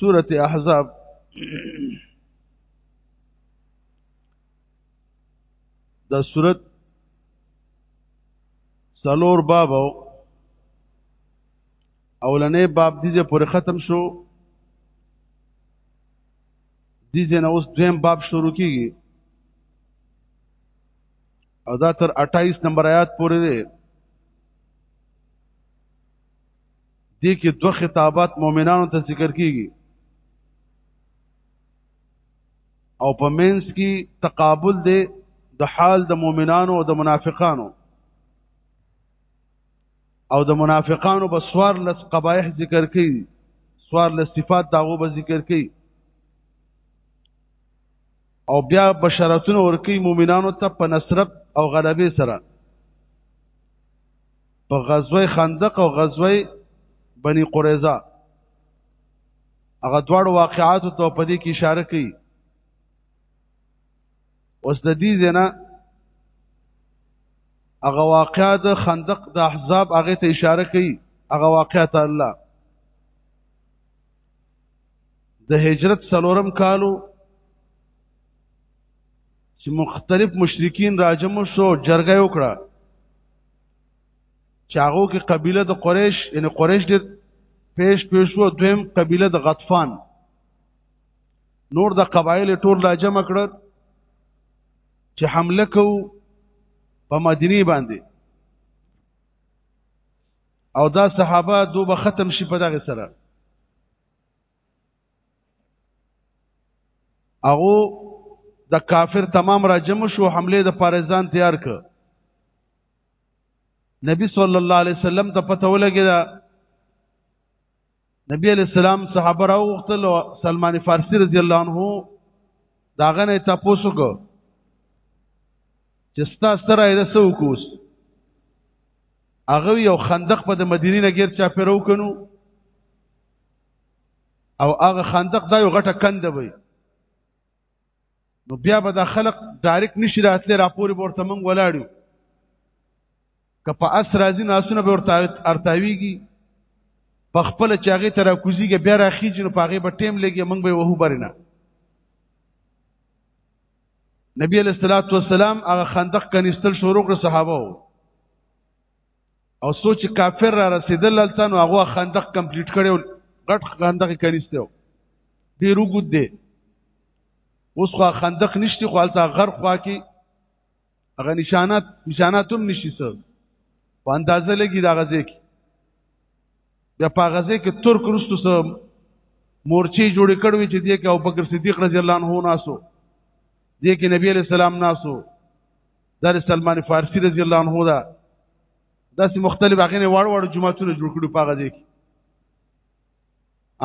سورت احزاب دا سورت سلور باب اولنې باب دیجه پر ختم شو دیجه نه اوس دویم باب شروع کیږي او دا تر 28 نمبر آیات پورې دی دې کې دوه خطابات مؤمنانو ته ذکر کیږي او په مینس کې تقابل دی د حال د مؤمنانو او د منافقانو او د منافقانو به سوار لس قبایح ذکر کړي سوار لس صفات داغو به ذکر کړي او بیا بشارتونه ورکی مؤمنانو ته په نصرت او غلبې سره په غزوه خندق او غزوه بني قریظه هغه دواړو واقعاتو ته په دې کې اشاره کوي اوس د دې زنه هغه واقعا د خندق د احزاب هغه ته اشاره کوي هغه واقعا ته الله د هجرت سلورم کالو چې مختلف مشرکین راجم شو جرګه وکړه چاغو کې قبيله د قريش یعنی قريش ډېر پیش پیش وو دویم قبيله د غطفان نور د قبایل ټول را جمع کړل چې حمله کو په مدینه باندې او دا صحابه دوه ختم شي په دغه سره هغه د کافر تمام را جمع شو حمله د پارزان تیار ک نبی صلی الله علیه وسلم ته پته ولګی دا نبی علیہ السلام صحابه راو وختل سلمان فارسی رضی الله عنه داغه نه تاسو کو چې ستا سره یې رسو کوس هغه یو خندق په د مدینې نه غیر چا پیرو کنو او هغه خندق دا یو غټه کند وي نو بیا به دا خلق ډایرک نشي راتلی راپورې ورته مونږ ولاړو که په اس راځي ناسونه به ورته ارتاویږي په خپل چاغې تر کوزيږي بیا راخیږي نو پاغه به ټیم لګي مونږ به وهو برنه نبی علیہ الصلوۃ والسلام هغه خندق کنيستل شروع کړ صحابه وو او سوچ کافر را رسیدل لته نو هغه خندق کمپلیټ کړو غټ خندق کنيسته ډیر وګد دی اوس خو خندق نشتی خو الته غر خوا کې هغه نشانات نشانات هم نشي سر په اندازه لګي دا غزه کې بیا په غزه کې ترک رستو سره مورچی جوړ کړوي چې دې کې ابوبکر صدیق رضی الله عنه ناسو دې کې نبی علی السلام ناسو دا سلمان فارسی رضی الله عنه دا داسې مختلف هغه نه وړ وړ جماعتونه جوړ کړو پاغه دي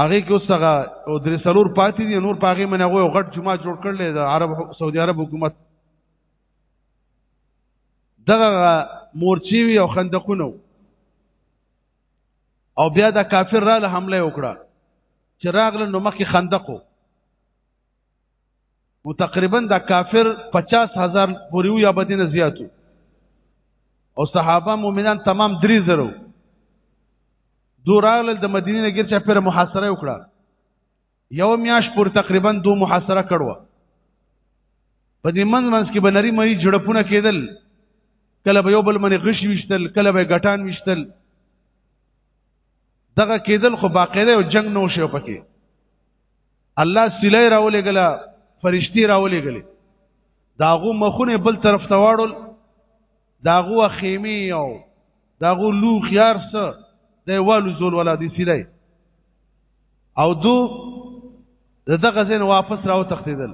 هغه کې اوس هغه او درې سلور پاتې دي نور پاغه منه غو غټ جماعت جوړ کړل د عرب سعودي عرب حکومت دغه مورچی وی او خندقونه او بیا د کافر را له حمله وکړه چې راغله نو مخکې خندقو نو تقریبا دا کافر 50 هزار پوریو یا بدینه زیاتو او صحابه مؤمنان تمام 3000 دورال د مدینې نه ګرځه پر محاصره وکړه یو میاش پر تقریبا دو محاصره کړو په دې منځ منځ کې بنري مری جړپونه کېدل کله به یو بل منې غش وشتل کله به غټان وشتل دغه کېدل خو باقاعده یو جنگ نو شو پکې الله سلی راولې غلا فرشتي راولې غلې داغو مخونه بل طرف ته واړول داغو خیمه او داغو لو خيار سره د والو زول ولا دي سلی او دو دغه ځین واپس راو تختیدل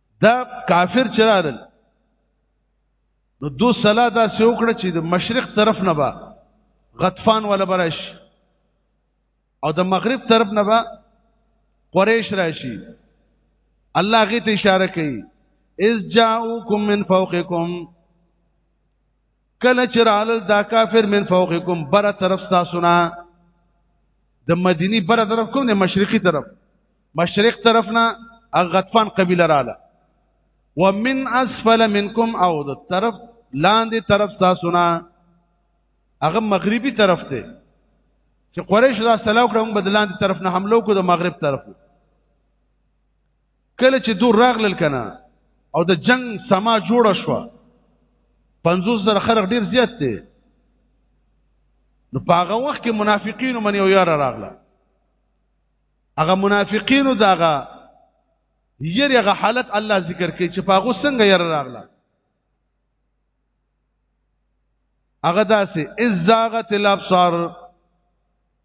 دا کافر چرارل نو دو صلاح دا سه وکړه چې د مشرق طرف نه با غطفان ولا برش او د مغرب طرف نه با قریش راشي الله غي ته اشاره کوي اذ جاءوکم من فوقکم کله چې رالل دا کافر من فوقکم بره طرف تاسو نه د مدینی بره طرف کوم د مشرقي طرف مشرق طرف نه غطفان قبیله رااله ومن اسفل منکم او د طرف لاندې طرف تاسو نه هغه مغربي طرف ته چې قریش دا سلاو کړم بدلاندې طرف نه حمله کو د مغرب طرف کله چې دور راغلل کنه او د جنگ سما جوړه شو 50 زره خلک ډیر زیات دي نو په هغه وخت کې منافقین من یو یار راغله هغه منافقین دغه یری هغه حالت الله ذکر کوي چې په هغه څنګه یار راغله هغه داسې ازاغت الابصار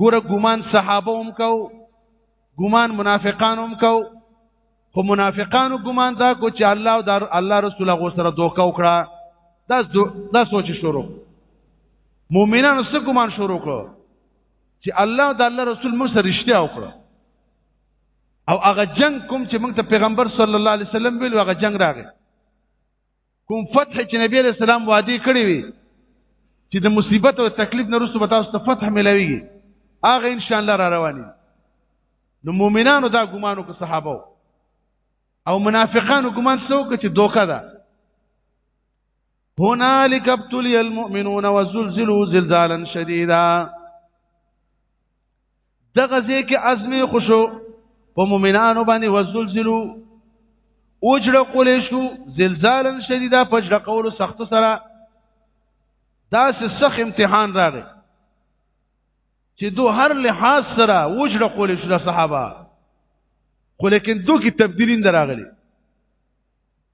ګوره ګمان صحابه هم کو ګمان منافقان هم کو خو منافقانو ګمان دا کو چې الله او دار الله رسول هغه سره دوکا وکړه دا دا سوچ شروع مؤمنانو څه ګمان شروع کړو چې الله او د الله رسول موږ سره رښتیا وکړه او هغه جنگ کوم چې موږ ته پیغمبر صلی الله علیه وسلم ویل هغه جنگ راغی کوم فتح چې نبی علیہ السلام وعده کړی وي چې د مصیبت او تکلیف نه رسو به تاسو ته فتح ملويږي هغه ان شاء الله را رواني نو مؤمنانو دا ګمانو کو صحابه او منافقانو ګمان څو چې دوکه ده هنالک ابتلی المؤمنون وزلزلوا زلزالا شدیدا دغه ځکه ازمه خوشو په مؤمنانو باندې وزلزلو اوجړه کولې شو زلزالن شدیدا پجړه کول سخت سره دا سخت امتحان راغی چې دو هر لحاظ سره اوجړه کولې شو د صحابه خو لیکن دو کې تبدیلین دراغلي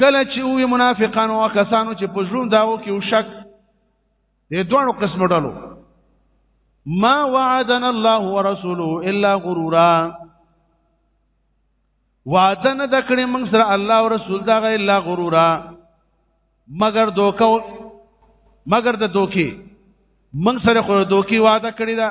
کله چې وی منافقانو او کسانو چې په ژوند داو کې وشک دې دوه قسم ډلو ما وعدنا الله ورسوله الا غرورا وعده نه دکړې موږ سره الله او رسول دا غي الا غرورا مگر دوکا مگر د دوکي موږ سره خو دوکي وعده کړی دا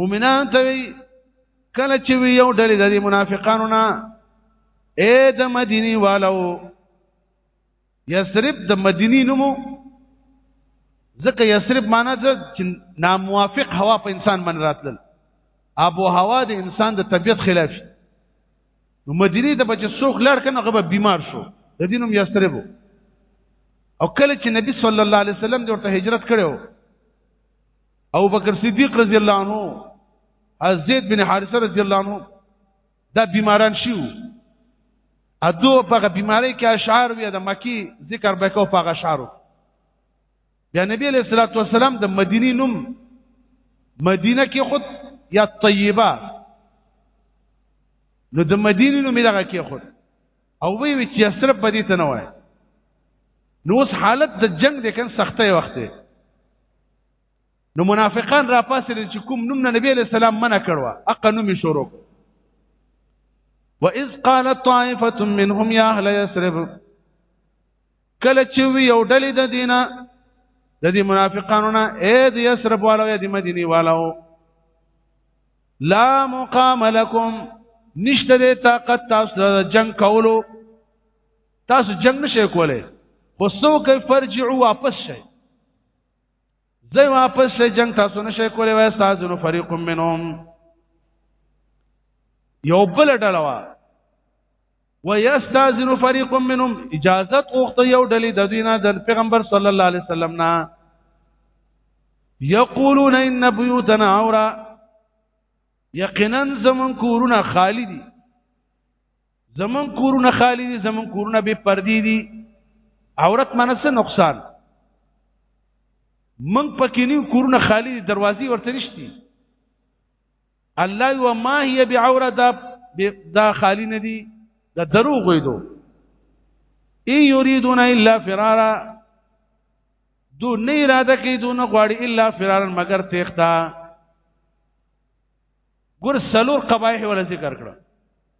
مؤمنان ته وی کله چې وی یو ډلې د منافقانو نه اے د مدینی والو یثرب د مدینی نومو ځکه یثرب معنی د ناموافق هوا په انسان من راتلل ابو هوا د انسان د طبیعت خلاف نو مدینی ته بچ سوق لړ کنه غو بیمار شو د دینم یثرب او کله چې نبی صلی الله علیه وسلم د ورته هجرت کړو او بکر صدیق رضی الله عنه زید بن حارثه رضی الله عنه دا بیماران شیو ادو په بیماری کې اشعار وی د مکی ذکر به کو په اشعارو بیا نبی علیہ الصلوۃ والسلام د مدینی نوم مدینه کې خود یا طیبه نو د مدینه نوم دغه کې خود او وی وی چې صرف بدی ته نه وای نو اوس حالت د جنگ د کن سختې وخت دی نو منافقان را پاسې چې کوم نوم نه نبی له سلام منع کړو اقا نوم شروع واذ قالت طائفه منهم يا اهل يثرب کله چې وی یو ډلې د دینه د دې منافقانو نه اے د یثرب والو یا د مدینه والو لا مقام لكم نشته د طاقت تاسو د جنگ کولو تاسو جنگ نشئ کولای خو سو کې فرجعوا واپس شئ زه واپس شې جنگ تاسو نشئ کولای وای تاسو نو فريق منهم یو بل ډلوا ويستاذن فريق منهم اجازه اوخته یو ډلې د دینه د پیغمبر صلی الله علیه وسلم نه یقولون ان بيوتنا عوره یقینا زمون کورونه خالی دي زمون کورونه خالی دي زمون کورونه به پردي دي عورت منس نقصان من پکې نیو کورونه خالی دي دروازې ورته نشتی الله و ما هي بعوره دا دا خالی نه دي دا دروغ وي دو ای یریدون الا فرارا دو نه اراده کوي دو نه غواړي الا فرارا مگر تختا ګور سلور قبایح ولا ذکر کړه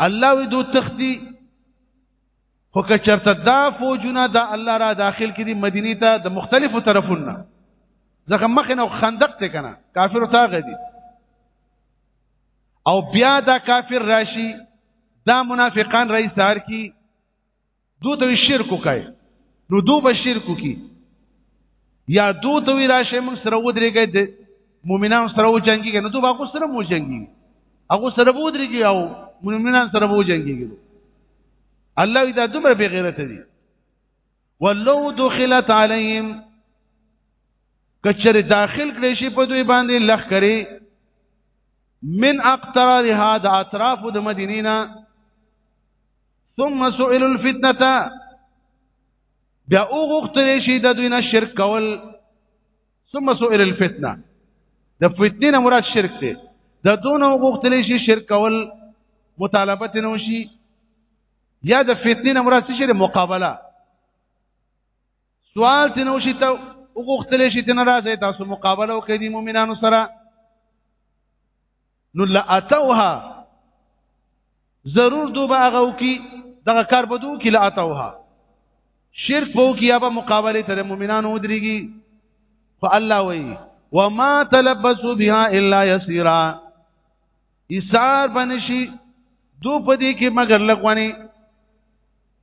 الله وی دو تختی خو که چرته دا فوجونه دا الله را داخل کړي مدینه ته د مختلفو طرفونو ځکه مخ نه خندق ته کنه کافر تا غدي او بیا دا کافر راشي دا منافقان رئیس دار کی دو ته شرک کوي نو دو به شرک کوي یا دو ته وی راشه موږ سره ودرېږي د مؤمنانو سره و جنگي نو دو به هغه سره مو جنگي هغه سره به ودرېږي او مؤمنان سره به جنگي الله اذا دمر بغیرت دي ولو دخلت عليهم کچره داخل کړي شي په دوی باندې لخ کړي من اقطارها د اطراف د مدینینا ثم سئل الفتنه بیا او غختل شي د دوی نه شرک کول ثم سئل الفتنه د فتنې نه مراد شرک دی د دون او غختل شي شرک کول مطالبه تنو شي یا د فتنې نه مراد څه شي مقابله سوال تنو شي ته وغوښتل شي تنه راځي تاسو مقابله وکړي د مؤمنانو سره نو لاتوها ضرور دوبه هغه وکي دغه کار بدو کې لاتوها شرک بو کې یا به مقابله تر مؤمنانو ودرېږي فالله وایي وما تلبسوا بها الا يسيرا ایثار بنشي دو پدې کې مگر لګونی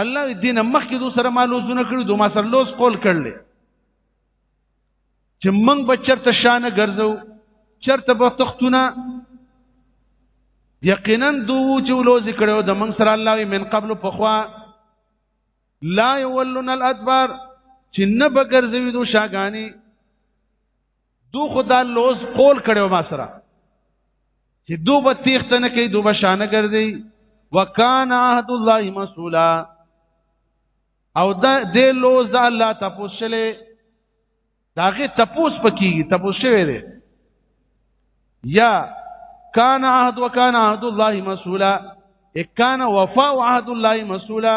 الله دین مخکې دو سره مالوزونه کړی دو ما سره لوز قول کړل چې موږ به چرته شانه ګرځو چرته به تختونه یقینا دوو چې لوز کړو د موږ سره الله من قبل پخوا لا یولن الادبار چې نه بګرځوي دو شاګانی دو خدا لوز قول کړو ما سره چې دو به تیخت نه کوي دو به شانه ګرځي وکانا عهد الله مسولا او دا دې لوز د الله تاسو شلې داغه تپوس پکېږي تپوس شوی دی یا کان عهد وکانا عهد الله مسولا اکان وفاء عهد الله مسولا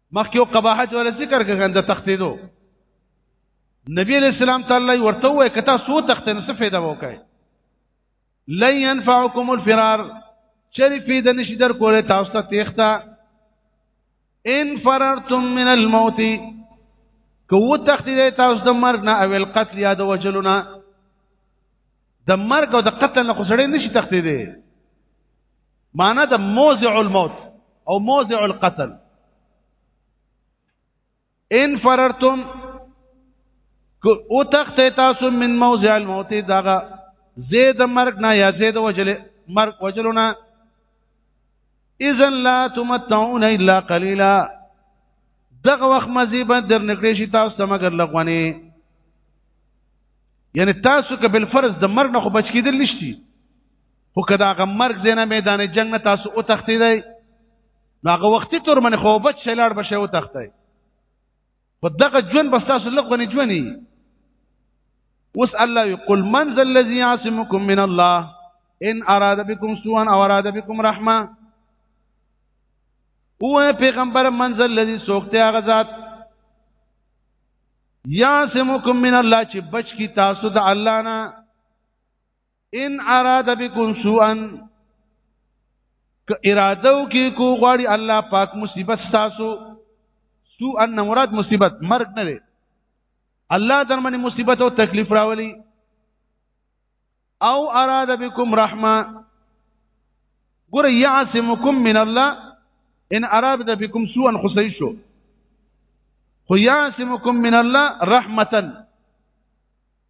مخکې یو قباحت ولا ذکر کړه د تختیدو نبی علیہ السلام تعالی ورته وای کته سو تخت نه څه فائدہ وکای لن ينفعكم الفرار چری فی د نشی در کوله تاسو ته تیختا ان فررتم من الموت کو تخت دې تاسو د مرګ نه او القتل یا د وجلنا د مرګ او د قتل نه خسړې نشي تخت دې معنی د موضع الموت او موضع القتل ان فررتم او تخت تاسو من موضع الموت داغه زید مرګ نه یا زید وجل مرګ وجلونه اذن لا تمتعون الا قليلا دغه وخت مزي به در نکړې شي تاسو ته مگر لغونی یعنی تاسو که بل فرض د مرګ نه خو بچ کیدل نشتی خو که دا هغه مرګ دی نه میدان جنګ نه تاسو او تختی دی نو هغه وختي تور من خو بچ شلار بشه او تختی په دغه ژوند بس تاسو لغونی ژوندي اوس الله یقول من ذا الذي يعصمكم من الله ان اراد بكم سوءا او اراد بكم رحمه او پیغمبر من ذا الذي سوکته هغه ذات يعصمكم من الله چې بچ کی تاسو د الله نه ان اراد بكم سوءا که اراده وکي کو غواړي الله پاک مصیبت تاسو سو ان مراد مصیبت مرګ نه دی الله در باندې مصیبت او تکلیف راولي او اراد بكم رحمه ګور يعصمكم من الله ان اراد بكم سوءا خصيشو خو يعصمكم من الله رحمه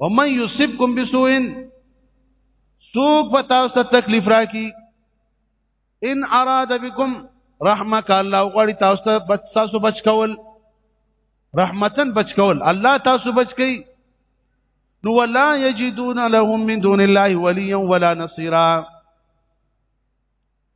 ومن یصبکم بسوء سوق پتا ست تکلیف راکی ان اراد بكم رحمک الله غړي تاسو ته بچ تاسو بچ کول رحمتن بچ کول الله تاسو بچ کی نو ولا یجدون لهم من دون الله وليا ولا نصيرا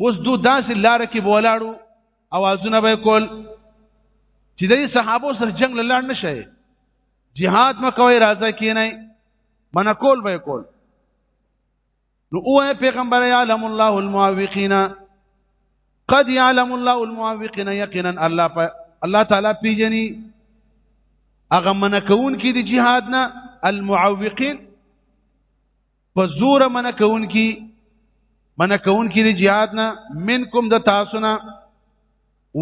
اوس دو داسې لار کې بولاړو اوازونه به کول چې د صحابه سره جنگ لاله نشي jihad مکوي راځه کینای من کول به کول نو او پیغمبر یعلم الله المعوقین قد یعلم الله المعوقین یقینا الله په الله تعالی پیجنی هغه منکون کې د جهاد نه المعوقین په زور منع کون کی منع کون کی د جهاد نه منکم د تاسو نه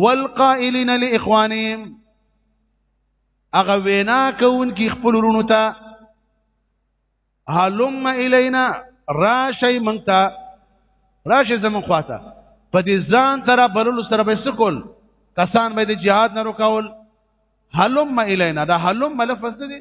والقائلین لاخوانهم اغه وینا کون کی خپل ورونو ته هلم الینا راشی منتا راشی زمون خواته په دې ځان تر بلل سره به سکول کسان به د جهاد نه رکول هلم الینا دا هلم لفظ دی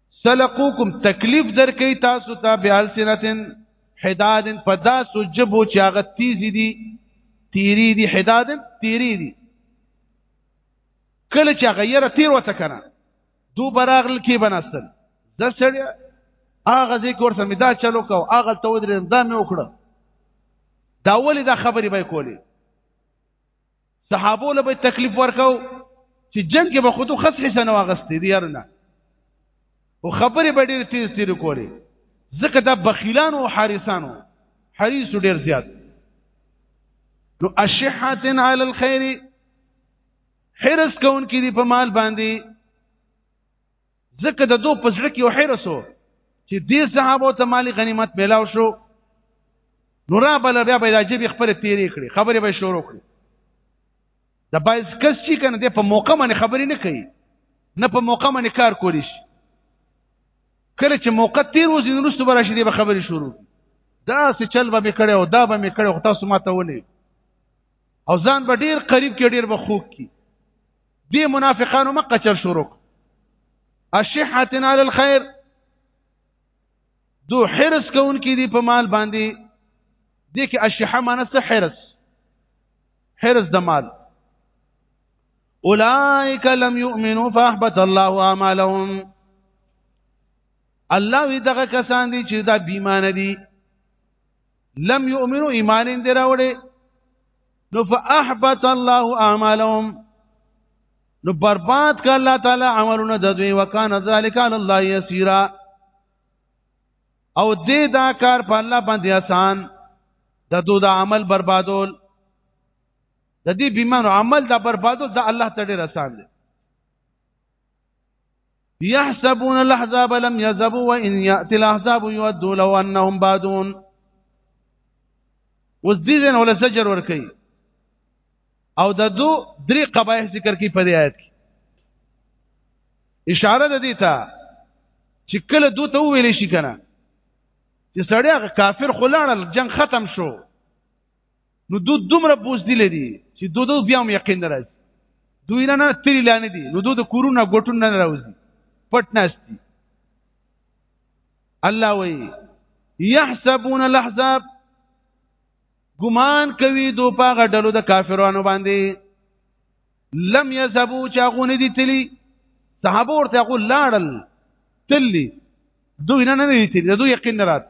سلقوکم تکلیف درکې تاسو ته بیال سنتن حدادن پدا سجبو چې هغه تیزی دي تیری دي حدادن تیری دي کله چې غیره تیر وته کنه دو براغل کې بناستل د سړی هغه ذکر ورته مدا چلو کو هغه تو درې دا مې وکړه دا ولې دا خبرې به کولې صحابو له به تکلیف ورکاو چې جنگ کې به خودو خص حصہ نه واغستې دي یارونه او خبرې به ډېر تیز تیر کولې ځکه دا بخیلانو او حارسانو حریص ډېر زیات نو اشحاتن علی الخير حرس کون کې دی په مال باندې ځکه د دوه په زړه کې یو حرس و چې دې صحابه ته مالی غنیمت ملاو شو نو را بل بیا به راځي به خپل تیرې کړې خبرې به شروع کړې د بایز کس چې کنه دې په موقع باندې خبرې نه کوي نه په موقع باندې کار کولی شي کله چې موقع تیر وځي نو رسو براشي دې به خبرې شروع دا څه چل به میکړې او دا به میکړې خو تاسو ماته ونی او ځان به ډیر قریب کې ډیر به خوک کی دې منافقانو مکه چل شروع الشحه علی الخير دو حرس کون کې دي په مال باندې دې کې الشحه معنی څه حرس حرس د مال اولئک لم یؤمنوا فاحبط الله اعمالهم الله وی دغه کسان دي چې دا بیمانه دي لم یؤمنوا ایمان دې راوړي نو فاحبط الله اعمالهم نو برباد ک الله تعالی عملونه د دوی وکانه ذالک علی الله یسیرا او دې دا کار په الله باندې آسان د دوی د عمل بربادول د دې بیمانو عمل د بربادول د الله تعالی آسان دی يحسبون الاحزاب لم يذهبوا وان ياتي الاحزاب يودوا لو انهم بادون اوس دې ځین ولا سجر ور کوي او د دو درې قبایح ذکر کوي په دې آیت کې اشاره ده دې ته چې کله دوی ته ویل شي کنه چې سړی کافر خلاړل جنگ ختم شو نو دو دومره بوزدل دي چې دو دو بیا هم یقین نه راځي دوی نه نه تری لانه دي نو دو د کورونه ګټون نه راوځي پټ ناشتي الله وی يحسبون الاحزاب ګمان کوي دو پاغه ډلو د کافرانو باندې لم يذهبوا چاغونه دي تلی صحابه ورته یقول لاړل تلی دوی نه نه دي تلی دوی یقین نه رات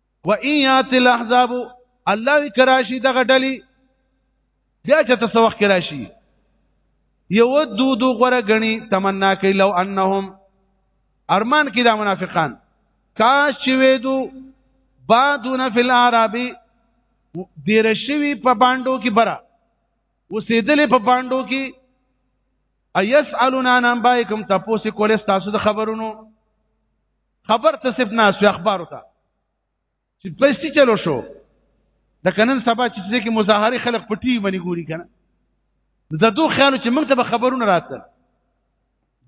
و ان یات الاحزاب الله کراشی دغه ډلی بیا چې تاسو وخت کراشی یو دو دو غره غنی تمنا کوي لو انهم ارمان کې دا منافقان کاش چې وېدو بادونه فی العربی دیر شوی په باندو کې برا وسیدلې په باندو کې ایسالون ان انبایکم تاسو کول تاسو د خبرونو خبر ته صرف ناس وي اخبار ته چې پیسې چلو شو د کنن سبا چې ځکه مظاهره خلک پټي باندې ګوري کنه زه دوه خیال چې موږ ته خبرونه راتل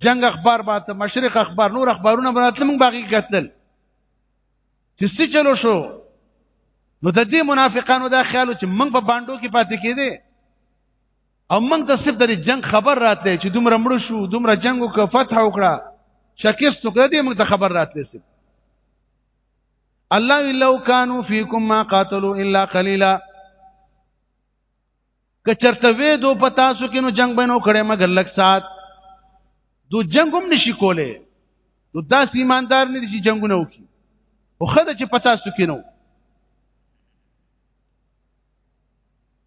جنگ اخبار باته مشرق اخبار نور اخبارونه براتل موږ باقي قتل چې څه چلو شو نو د دې منافقانو دا خیال چې موږ په باندو کې پاتې کېده او موږ ته صرف د جنگ خبر راتلی چې دومره مړ شو دومره جنگ وکړه فتح وکړه شکست وکړه دې موږ ته خبر راتلی صرف الله لو كانوا فيكم ما قاتلوا الا قليلا کچرته وې دو پتا سو کې نو جنگ بنو کړي مګر لک سات دو جنگ هم نشي کوله دو داس ایماندار نه دي جنگونه وکي او خدای چې پتا سو کې نو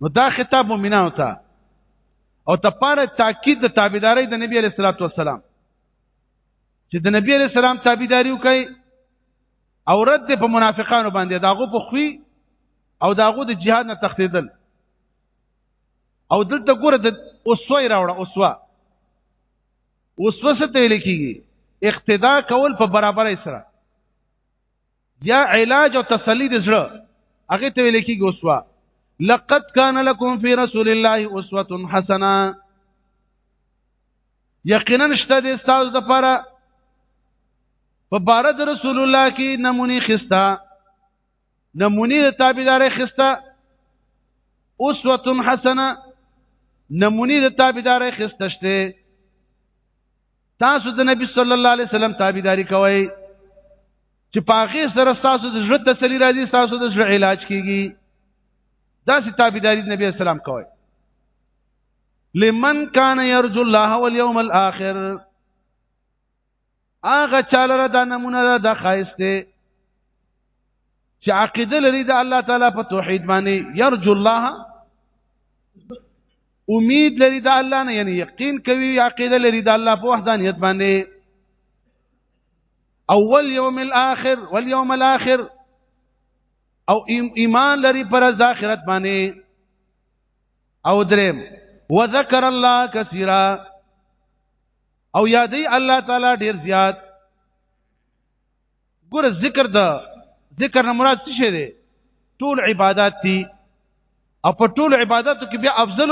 نو دا خطاب مؤمنانو ته او د پاره تاکید د تابعداري د نبی عليه الصلاه والسلام چې د نبی عليه السلام تابعداري وکړي او رد په منافقانو باندې داغو په خوې او داغو د جهاد نه تختیدل او دلته ګوره د اوسوه راوړه اوسوه اوسوه څه ته لیکيږي اقتدا کول په برابرۍ سره یا علاج او تسلی د زړه هغه ته ویل کېږي اسوه لقد كان لكم في رسول الله اسوه حسنه یقینا شته د استاد لپاره په بار د رسول الله کې نمونی خستا نمونی د تابعداري خستا اسوه حسنه نمونی د تابعداري خستشته تاسو د نبی صلی الله علیه وسلم تابعداري کوئ چې پاغه سره تاسو د ژوند تسلی راځي تاسو د ژوند علاج کیږي دا سي تابعداري نبی اسلام کوي لمن کان يرجو الله واليوم الاخر اغه چاله دا نمونه دا خایسته چې عقیده لري د الله تعالی په توحید باندې يرجو الله امید لري د الله نه یعنی یقین کوي عقیده لري د الله په وحدانیت باندې اول یوم الاخر والیوم الاخر او ایمان لري پر د آخرت باندې او دریم وذکر الله کثیرا او یادی الله تعالی ډیر زیات ګور ذکر د ذکر نه مراد څه دی ټول عبادت دي او په ټول عبادتو کې بیا افضل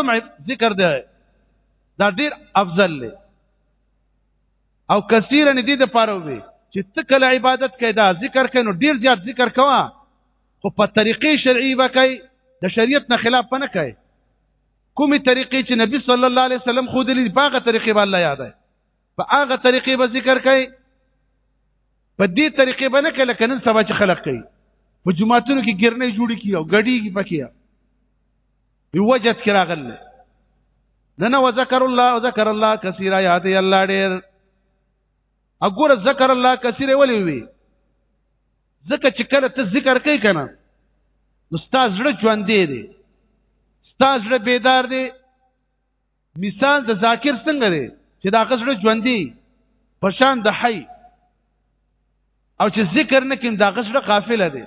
ذکر دی دا ډیر افضل دی او کثیرا دې د پاره وي چې ته کله عبادت کوي دا ذکر کوي نو ډیر زیات ذکر کوه خو په طریقې شرعي وکړي د شریعت نه خلاف پنه کوي کومې طریقې چې نبی صلی الله علیه وسلم خو دې باغه طریقې باندې یاد په هغه طریقې به ذکر کوي په دې طریقې باندې کله کنن سبا چې خلق کوي په جمعاتونو کې ګرنې جوړې کی او غړيږي پکې یو وجد کې راغل نه نه وذكر الله وذكر الله كثيرا یاد الله ډېر اګور ذکر الله کثیر ولې وي ځکه چې کله ته ذکر کوي کنه نو ستاسو ژوند دی ستاسو بیدار دی مثال د ذاکر څنګه دی چې دا غزړه ژوندۍ په شان د حي او چې ذکر نه کیم دا غزړه قافله دی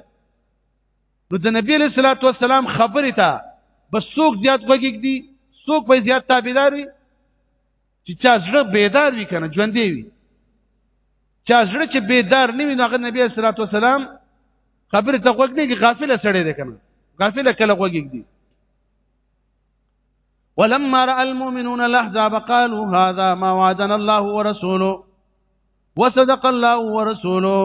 نو د نبی له صلوات و سلام خبره تا بس څوک زیات وګیګ دی څوک به زیات تابعدار وي چې چا زړه بیدار وي کنه ژوندې وي چا زړه چې بیدار نه وي نو هغه نبی صلی الله علیه وسلم خبره ته وګني غافل سړی دی کنه غافل کله وګیګ دی ولما راى المؤمنون الاحزاب قالوا هذا ما وعدنا الله ورسوله وصدق الله ورسوله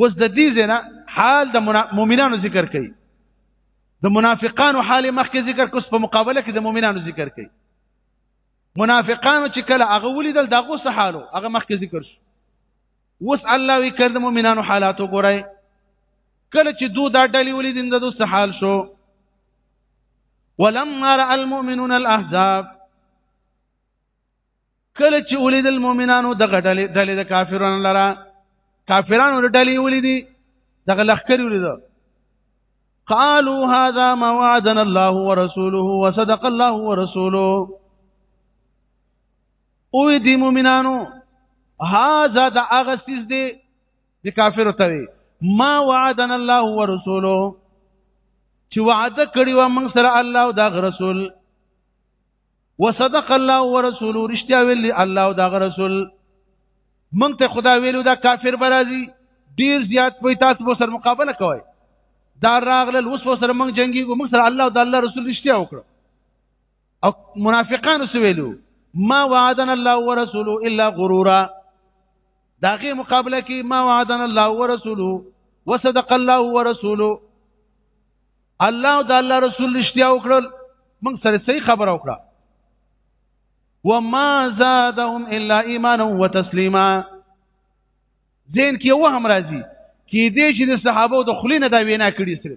وس د دې زنه حال د مؤمنانو ذکر کړي د منافقانو حال مخکې ذکر کوس په مقابله کې د مؤمنانو ذکر کړي منافقانو چې کله هغه ولیدل دغه څه حالو هغه مخکې ذکر شو اوس الله وی کړ د مؤمنانو حالات وګورئ کله چې دوی دا ډلې ولیدل د دوی حال شو ولما را المؤمنون الاحزاب کله چې ولید المؤمنانو د غډلې ډلې د کافرانو لرا کافرانو د ډلې ولیدي دغه لخر ولید قالوا هذا ما وعدنا الله ورسوله وصدق الله ورسوله او دی مومنانو هاذا د هغه سیز دی د کافر ته وي ما وعدنا الله ورسوله چې وعده کړی و موږ سره الله او دا رسول وصدق الله ورسوله رښتیا ویلي الله او دا رسول موږ ته خدا ویلو دا کافر برازي ډیر زیات په تاسو سره مقابله کوي دا راغله اوس سره موږ جنگي موږ سره الله او د الله رسول رښتیا وکړه او منافقانو سویلو ما وعدنا الله ورسوله الا غرورا داغه مقابله کې ما وعدنا الله ورسوله وصدق الله ورسوله الله او د الله رسول رښتیا وکړل موږ سره صحیح خبره وکړه وما زادهم الا ایمانا وتسلیما زین کې وهم راځي کې دې چې د صحابه د خلینو دا وینا کړی سره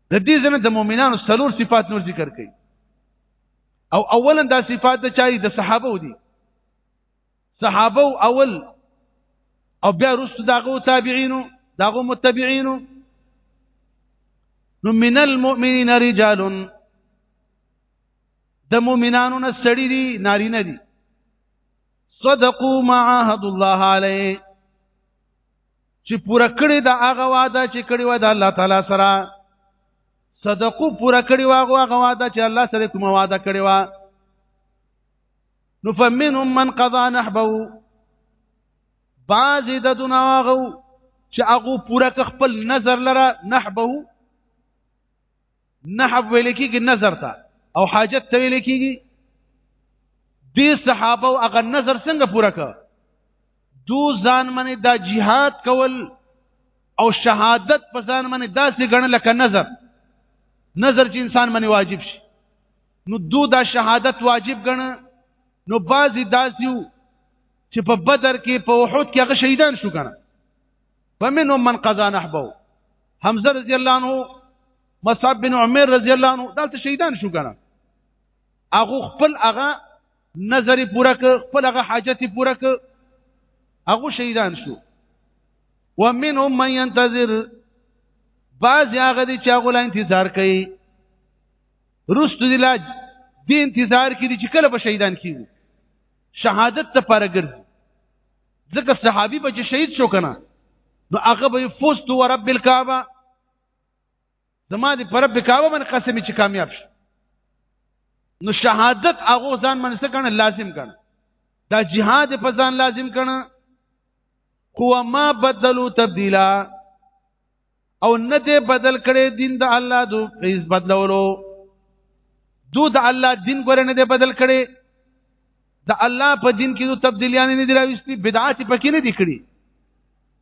د دې ځنه د مؤمنانو څلور صفات نور ذکر کړي او اولا دا صفات د چای د صحابه دي صحابه اول او بیا رسو داغو تابعینو داغو متبعینو نو من المؤمنین رجال د مؤمنانو نه سړی دي نارینه دي صدقوا ما عهد الله عليه چې پوره کړی دا هغه وعده چې کړی و د الله تعالی سره صدقو پوره کړی واغه هغه وعده چې الله سره کوم وعده کړی و نو فمنهم من قضى نحبه بعض د دنواغو چې هغه پوره خپل نظر لره نحبه نحب ویل کېږي نظر ته او حاجت ته ویل کېږي دې صحابه او هغه نظر څنګه پوره کړ دو ځان باندې دا جهاد کول او شهادت په ځان باندې داسې ګڼل لکه نظر نظر چې انسان باندې واجب شي نو دو دا شهادت واجب ګڼه نو بعضی داسیو چې په بدر کې په وحود کې هغه شهیدان شو کنه فمنهم من قضا نحبه حمزه رضی الله عنه مصعب بن عمر رضی الله عنه دلته شهیدان شو کنه هغه خپل هغه نظر پوره ک خپل هغه حاجت پوره ک هغه شهیدان شو ومنهم من ينتظر بعض هغه دي چې هغه لا انتظار کوي رستو دي لا دې انتظار کې دي چې کله به شهیدان کیږي شهادت ته پاره ګرځي ځکه صحابي به چې شهید شو کنه نو هغه به فوست و رب الکعبه زما دې پر رب الکعبه باندې قسم چې کامیاب شي نو شهادت هغه ځان باندې څه کنه لازم کنه دا جهاد په ځان لازم کنه خو ما بدلو تبديلا او نه دې بدل کړي دین د الله دو پریز بدلولو دو د الله دین ګور نه دې بدل کړي د الله په دین کې دو تبدیلیان نه دي راوستي بدعات پکې نه دي کړي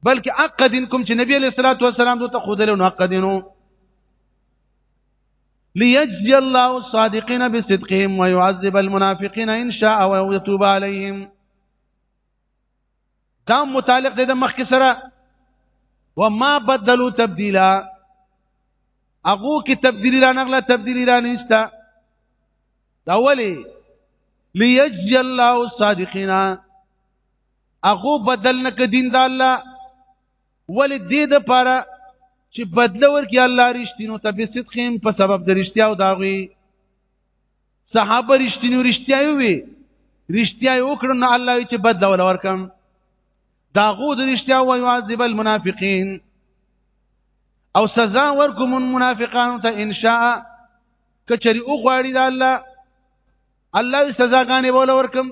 بلکې حق دین کوم چې نبی علیہ الصلوۃ والسلام دوی ته خودلو نو حق دینو ليجزي الله الصادقين بصدقهم ويعذب المنافقين إن شاء ويتوب عليهم دا متعلق دی د مخکې سره وما بدلوا تبديلا هغه کې تبدیلی را نغله تبدیلی را نشتا دا ولی ليجزي الله الصادقين هغه بدل نه ک دین د الله ولی دې د پاره چې بدل ورکړي الله رښتینو ته به صدقین په سبب د رښتیا او داغوي صحابه رښتینو رښتیا وي رښتیا وکړو نه الله چې بدل ول ورکم دا غو د رښتیا او يعذب المنافقين او سزا ورکوم منافقان ته ان شاء کچری او غواړي د الله الله سزا غانې بوله ورکم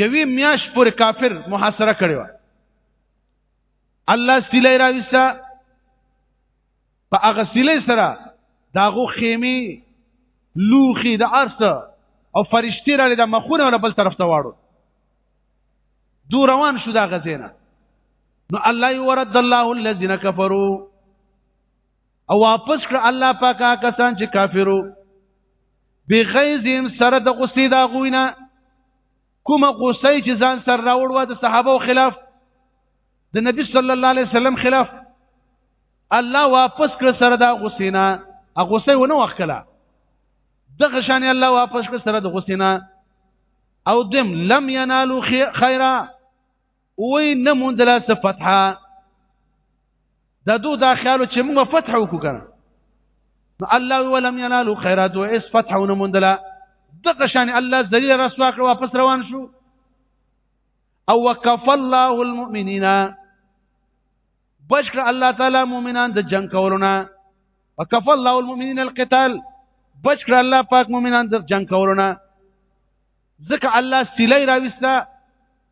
یوی میاش پورې کافر محاصره کړی و الله سیله راوستا په هغه سیله سره داغو خیمه لوخي د ارث او فرشتي را د مخونه ول بل طرف ته واړو دو روان شو دا غزینا نو الله يرد الله الذين كفروا او واپس کړ الله پاک کسان چې کافرو بغیظهم سره د غصې دا غوینه کومه غصه چې ځان سره راوړ و د صحابه خلاف د نبی صلی الله علیه وسلم خلاف الله واپس کړ سره دا غسینا غسه ونه وکړه د غشان الله واپس کړ سره د غسینا او دم لم ینالو خیرا وای نه مونږ د لاس فتحه دا دو دا خیالو چې موږ فتح وکړو کنه نو الله ولم ينالو خیرات و اس فتح ونه مندلا دغه شان الله ذلیل رسوا کړ واپس روان شو او وکف الله المؤمنین بشکر الله تعالی مؤمنان د جنگ کولونه وکف الله المؤمنین القتال بشکر الله پاک مؤمنان د جنگ کولونه ځکه الله سلی راوستا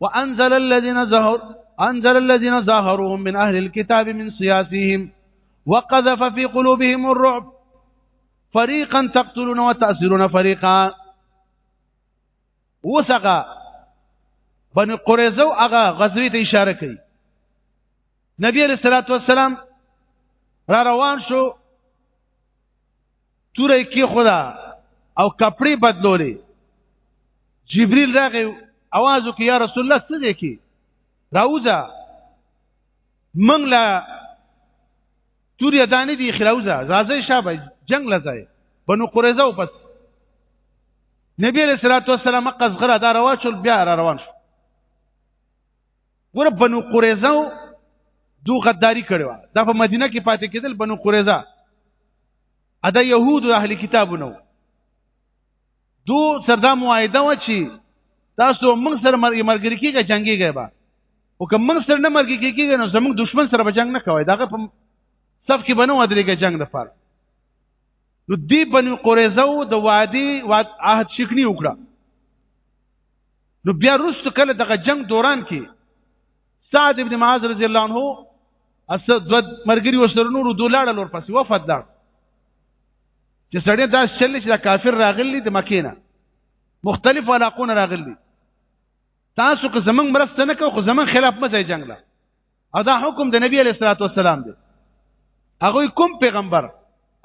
وانزل الذين ظهر انزل الذين ظاهرهم من اهل الكتاب من سياسيهم وقذف في قلوبهم الرعب فريقا تقتلون وتأسرون فريقا وسقا بن قريزو اغا غزوی ته اشاره کوي نبی علیہ الصلوۃ والسلام را روان شو توره کې خدا او کپڑے بدلولې جبريل راغی आवाज وکي یا رسول الله څه دی کی راوځه من لا توري دانې دي خراوځه زازه شابه جنگ لځای بنو قریظه وپس نبی علیہ الصلوۃ والسلام قزغره دا روان شول بیا را روان شو ګور بنو قریظه دو غداری کړو دا په مدینه کې پاتې کېدل بنو قریظه ادا يهود او اهل کتاب نو دو سردا معاهده و چې تاسو موږ سره مرګري کېږي جنگي غيبا او کوم موږ سره نه مرګري کېږي نو زموږ دشمن سره به جنگ نه کوي داغه په صف کې بنو ادريږي جنگ د پاره نو دی بنو قريزه او د وادي واد عهد شکني وکړه نو بیا روست کله دغه جنگ دوران کې سعد ابن معاذ رضی الله عنه اسد ود مرګري وسره نور دولاړه لور پسې وفد لاړ چې سړی دا شل چې دا کافر راغلی د مکینه مختلف علاقونه راغلی تاسو که زمنګ مرسته نه کوو خو زمنګ خلاف مزه جنگ لا او دا حکم د نبی علیه الصلاۃ والسلام دی هغه کوم پیغمبر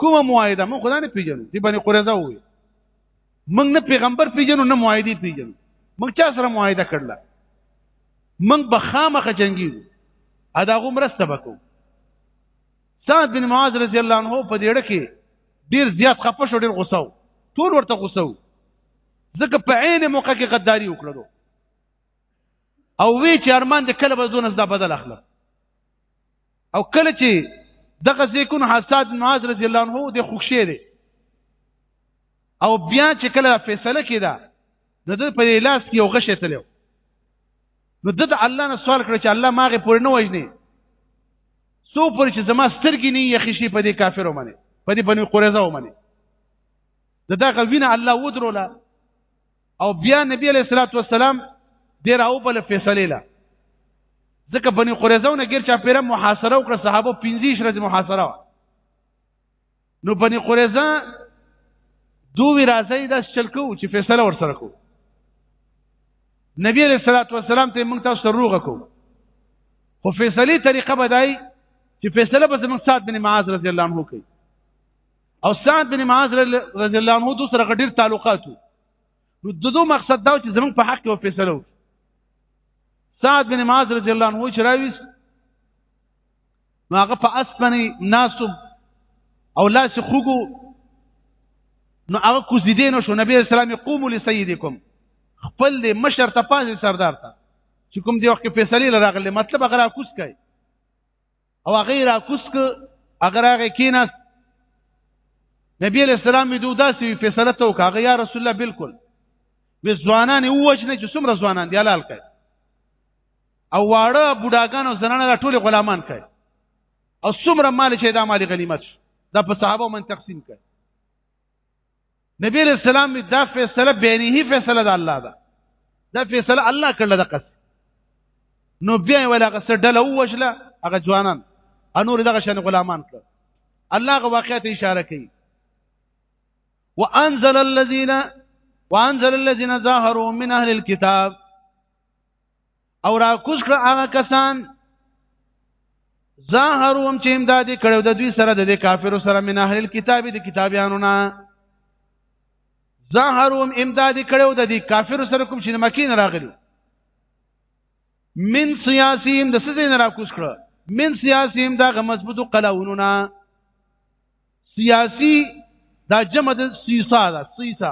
کوم معاهده مون خدای نه پیژنو دی باندې قریزه وي موږ نه پیغمبر پیژنو نه معاهده پیژنو موږ چا سره معاهده کړل موږ به خامخ جنگي ادا غو مرسته وکړو سعد بن معاذ رضی الله عنه په دې اړه کې ډیر زیات خپه شو ډیر غوسه و ټول ورته غوسه و ځکه په عین موقع کې غداری وکړو او وی چې ارمان د کله به زونه زده بدل اخلم او کله چې دغه زیکون حساد معاذ رضی الله عنه د خوښې دی او بیا چې کله فیصله کیدا د دې په لاس کې یو غشې تلو نو د الله نه سوال کړ چې الله ماغه پور نه وژني سو پر چې زما سترګې نه یخې شي په دې کافرو باندې په دې بنو قریظه باندې د دغه وینه الله ودروله او بیا نبی علیہ الصلوۃ والسلام دې راو بل فیصله لا ځکه بنی قریظه نه غیر چا پیره محاصره او صحابه 15 ورځې محاصره و نو بنی قریظه دوی راځي د شلکو چې فیصله ورسره کو نبی علیہ الصلوۃ والسلام ته موږ تاسو روغه کو خو فیصله طریقه بدای چې فیصله به زموږ سات بن معاذ رضی الله عنه کوي او سعد بن معاذ رضی الله عنه د سره غډیر تعلقاتو نو د دوه مقصد دا چې زمونږ په حق کې فیصله وکړي سعد بن معاذ رضی الله عنه چې راويس نو هغه په اسپنې ناسب او لاس خوګو نو هغه کوزیدین شو نبی اسلام قوم لسیدکم خپل د مشر ته پاز سردار ته چې کوم دی وخت کې فیصله لراغله مطلب هغه راکوس کوي او هغه را کوس ک اگر هغه کیناس نبی علیہ السلام دې دوه داسې فیصله ته وکړه یا رسول الله بالکل به ځوانان ووجنه چې څومره ځوانان دی حلال کړي او واړه بوډاګان او زنانه ټول غلامان کړي او څومره مال چې دا مال غنیمت دا په صحابه من تقسیم کړي نبی علیہ السلام می دا فیصله بینه فیصله د الله ده دا فیصله الله کړل د قص نو بیا ولا غس ډله وشله هغه ځوانان انور دغه شان غلامان کړ الله غو واقعیت اشاره کوي وانزل الذين وانزل الذين ظاهروا من اهل الكتاب او را کوز کړ هغه کسان ظاهروم چې امداد کړو د دوی سره د کافرو سره من اهل الكتاب د کتابیانو نه ظاهروم امداد کړو د دې کافرو سره کوم چې مکین راغلی من سیاسیم د سزې نه را کوز کړ من سیاسیم دا غ مضبوطو قلاونونه سیاسی دا جمع د سیسا دا سیسا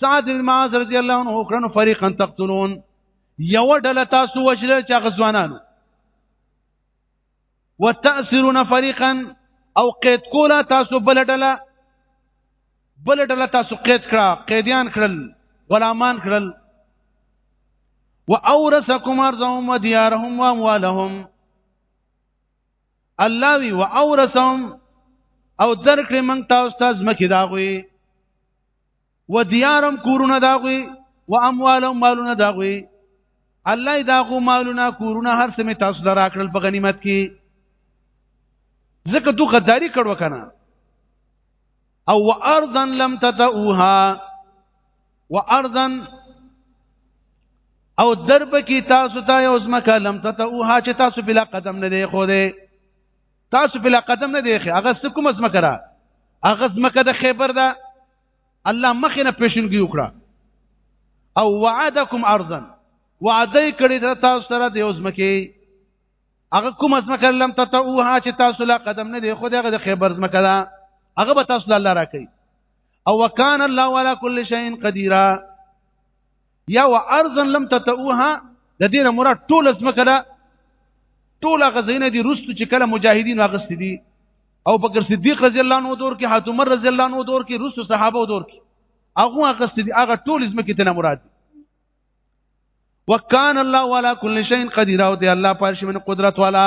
سعد بن معاذ رضی الله عنه کړنو فريقا تقتلون یو ډله تاسو وجل چې هغه ځوانانو وتاثرون فريقا او قید کولا تاسو بل ډله بل ډله تاسو قید کړه قیدیان کړل غلامان کړل واورثکم ارضهم وديارهم واموالهم الله وی واورثهم او درکړه من تاسو ته ځمکه داغوي و دیارم کورونه داغوي و اموالهم مالونه داغوي الله دا غو مالونه کورونه هر څه می تاسو درا کړل په غنیمت کې ځکه تو غداری کړو کنه او ارضا لم تتوها وارضا او درب کی تاسو ته یو زمکه لم تتوها چې تاسو بلا قدم نه دی خو دی تاسو بلا قدم نه دی ښه هغه څه کوم اسمه کرا هغه ځمکه د خیبر ده الله مخې نه پیشنګي وکړه او وعدکم ارضا وعده کړی د تاسو سره د یو ځمکه هغه کوم ځمکه لم تتوها چې تاسو لا قدم نه دی خو دغه د خیبر ځمکه ده هغه به تاسو الله راکړي او وکان الله ولا كل شيء قدير یا و ارضا لم تتوها د دې نه مراد ټول ځمکه ده ټول هغه ځایونه دي رستو چې کله مجاهدین واغستې دي او بکر صدیق رضی الله عنه دور کې حضرت عمر رضی الله عنه دور کې رستو صحابه دور کې هغه واغستې دي هغه ټول ځمکه ته نه مراد دي وکان الله ولا کل شیء قدیر او دی الله پارش من قدرت والا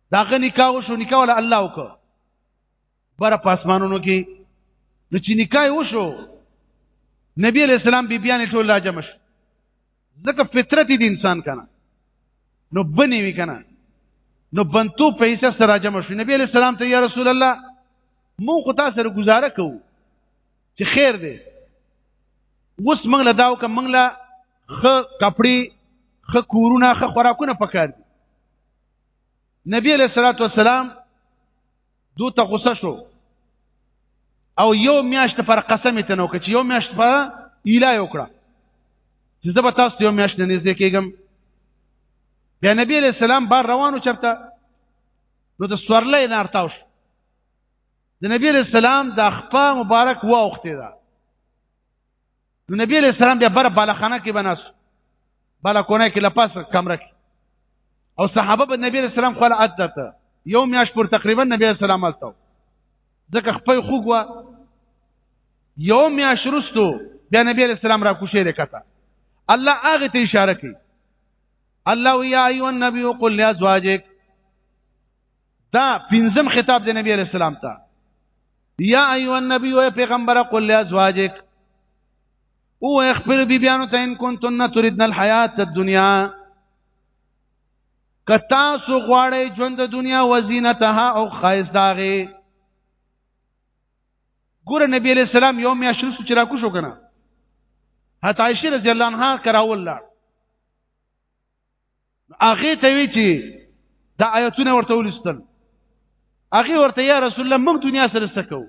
دا غنی کاو شو نکاح ولا الله وک بر پاسمانونو کې نو چې نکاح وشو نبی علیہ السلام بی بیان ټول لا جمع شو ځکه فطرت دی انسان کنه نو بنی وی کنه نو بنتو پیسې سره جمع شو نبی علیہ السلام ته یا رسول الله مو خو تاسو سره گزاره کوو چې خیر دی اوس موږ له داو کوم موږ له خ کپڑے خ کورونه خ خوراکونه پکار دي نبی علیہ الصلوۃ والسلام دو ته غوسه شو او یو میاشت پر قسم ته نو کچ یو میاشت په اله یو کړه چې زه به تاسو یو میاشت نه نږدې کېږم بیا نبی علیہ السلام بار روانو چرته نو د سورلې نه ارتاو شو د نبی علیہ السلام د خپه مبارک واوخته ده نو نبی علیہ السلام بیا بر بالخانه کې بناس بالکونه کې لپاس کمره کې او صحابه به نبی علیہ السلام خپل عادت یو میاش پر تقریبا نبی علیہ السلام الته ځکه خپل خوګوا یو میاش رستو بیا نبی علیہ السلام را کوشه لکته الله هغه ته اشاره کوي الله یا ایو النبی قل لازواجک دا پنځم خطاب د نبی علی السلام ته یا ایو النبی او پیغمبر قل لازواجک او اخبر بی بیانو ته ان کنتن تريدن الحیات الدنیا کتا سو غواړی ژوند د دنیا وزینتها او خایس داغه ګور نبی علیہ السلام یو میا شل سو چرا کو شو کنه حتی عائشہ رضی الله عنها کراول لا هغه ته وی چې دا آیتونه ورته ولستل هغه ورته یا رسول الله موږ دنیا سره سکو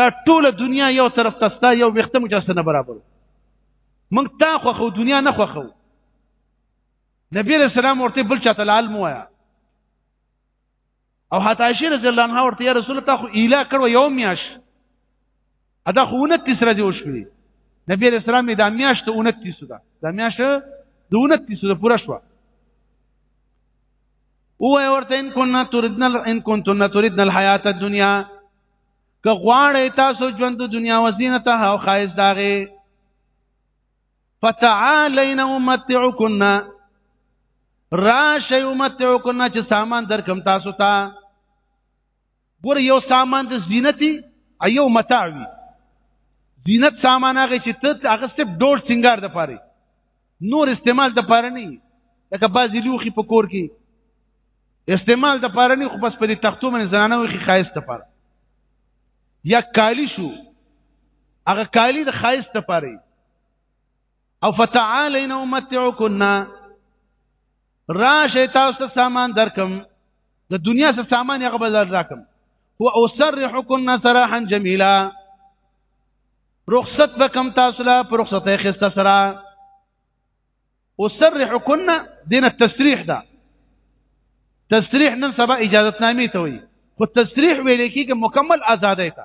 دا ټوله دنیا یو طرف ته ستا یو وخت مو جاسته نه برابر موږ تا خو خو دنیا نه خو خو نبی رسول الله ورته بل چاته العلم وایا او حتی عائشہ رضی الله عنها ورته یا رسول الله خو اله کړو یو میاش ادا خو 29 ورځې وشوې نبی رسول الله دا میاش ته 29 ده دا میاش د 29 ده پوره شو او ورته ان كنا تردن ان كنتن تردن الحیات الدنیا که غواړی تاسو ژوند د دنیا وزینت او خایز داغه فتعالین امتعکن راشی امتعکن چې سامان درکم تاسو ته ګور یو سامان د زینتی ایو متاوی زینت سامان هغه چې ته هغه ستپ ډور سنگار د پاره نور استعمال د پاره نه لکه بعضی لوخي په کور کې استعمال د پاره نه خو بس په دې تختو باندې زنانه وي خایست د پاره یا کالی شو هغه کالی د خایست د پاره او فتعالین امتعکن راشه تاسو ته سامان درکم د دنیا څخه سامان هغه بل راکم و اسرحکن سراحا جمیلا رخصت بکم تاسو لا پر رخصت خسته سرا اسرحکن دین التسریح ده تسریح نن سبا اجازه نامې ته وي خو تسریح ویل کېږي مکمل آزادۍ ته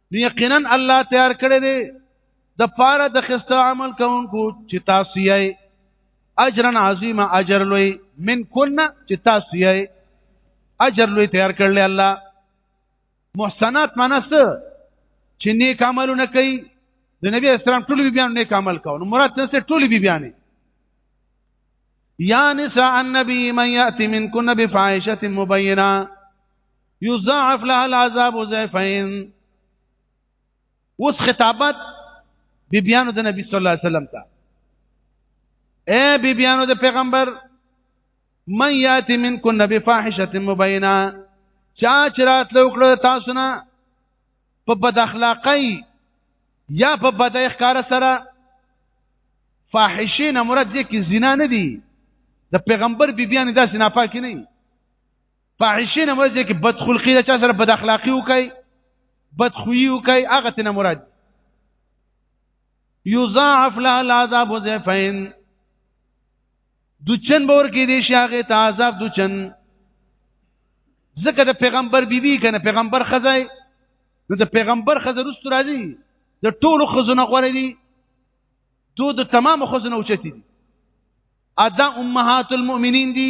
نو یقینا الله تیار کړی دی د پاره د خسته عمل کوونکو چې تاسو یې اجرا عظیما اجر لوی من کنا چې تاسو یې اجر لوی تیار کړل الله محسنات منس چې نیک عملونه کوي د نبی اسلام ټول بیان نیک عمل کوي نو مراد څه ټول بیان یا نساء النبی من یاتی منکن بفاحشه مبینه یضاعف لها العذاب ضعفین اوس خطابت بیبیانو د نبی صلی الله علیه وسلم ته اے بیبیانو د پیغمبر من یاتی منکن نبی فاحشه مبینا چا چرات لو کړ تاسو نه په بد اخلاقی یا په بد اخکار سره فاحشه نه مراد دې کې زنا نه دی د پیغمبر بیبیانو داسې ناپاکي نه فاحشه نه مراد کې بد خلقی دا چا سره بد اخلاقی وکي بد خویی وکي هغه ته نه مراد یضاعف لها العذاب ضعفین دوچن باور کې دي شي هغه ته عذاب دوچن ځکه د پیغمبر بیبي بی کنه پیغمبر خزای نو د پیغمبر خزه رست راځي د ټولو خزونه غوړې دي دو د تمام خزونه اوچتي دي ادا امهات المؤمنین دي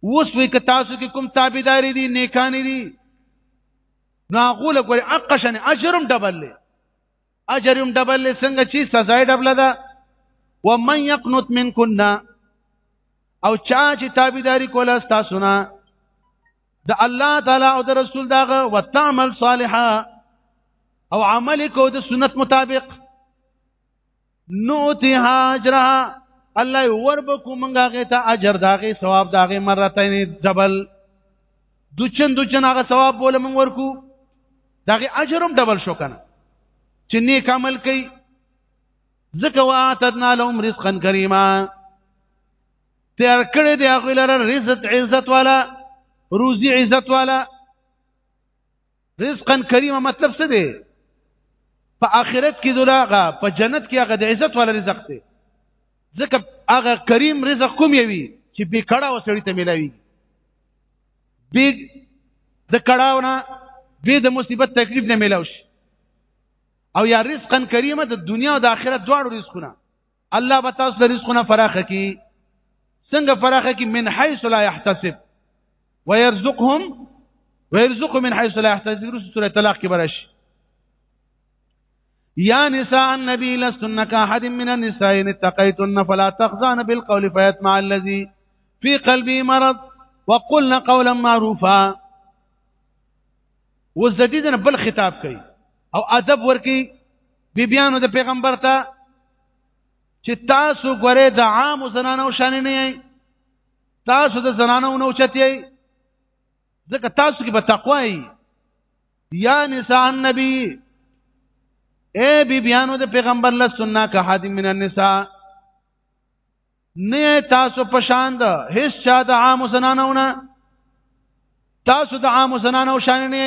اوس وی که تاسو کې کوم تابعداري دي نیکانی دي نو هغه له ګوري اقشن اجرم ډبل له اجرم ډبل له څنګه چې سزا ډبل ده و من يقنط منكن او چا چې تابعداري کوله تاسو نه د الله تعالی او د رسول داغه وتعمل صالحا او عمل کو د سنت مطابق نوتی هاجرها الله ور بکو منګه غه ته اجر داغه ثواب داغه مرتين دبل دوچن دوچن هغه ثواب بول من ورکو داغه اجرم دبل شو کنه چې نیک عمل کوي ذکر واتدنا لهم رزقا کریما تیار کړی دی هغه لره رزق عزت والا روزي عزت والا رزقا کریمه مطلب څه دی په آخرت کې دلاغه په جنت کې هغه د عزت ولا رزق دی ځکه هغه کریم رزق کوم یوي چې به کړه وسړی ته ملاوي به د کړهونه به د مصیبت تکلیف نه ملاوي او یا رزقا کریمه د دنیا او د آخرت دواړو رزقونه الله به تاسو له رزقونه فراخه کی څنګه فراخه کی من حيث لا يحتسب ويرزقهم ويرزق من حيث لا يحتسب رسول سوره طلاق کې برش يا نساء النبي لستن كاحد من النساء ان اتقيتن فلا تخزعن بالقول فيطمع الذي في قلبه مرض وقلن قولا معروفا وزديدن بل خطاب کوي او ادب ورکی بیبیانو د پیغمبر ته چې تاسو ګوره د عام زنانو شان نه یې تاسو د زنانو نو چتې ځکه تاسو کې به تقوا یا نساء النبی اے بیبیانو د پیغمبر له سنت کا حد من النساء نه تاسو پشان ده هیڅ چا د عام زنانو نه تاسو د عام زنانو شان نه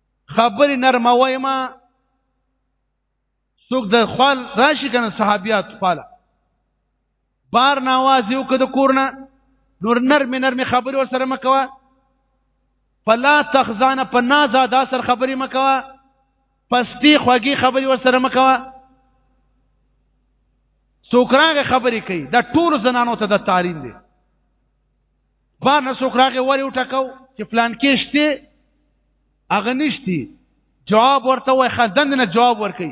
خبرې نرموي ما څوک د خپل راشي کنه صحابيات خپل بار نواز یو کده کورنه نور نرم نرم خبرې ور سره مکوا فلا تخزان په نازا دا سر خبرې مکوا پستی خوږی خبرې ور سره مکوا څوک راغه خبرې کوي دا ټول زنانو ته د تعلیم دی با نه څوک راغی وری وټکاو چې پلان کې شته هغه نشتی جواب ورته وای خدند نه جواب ورکي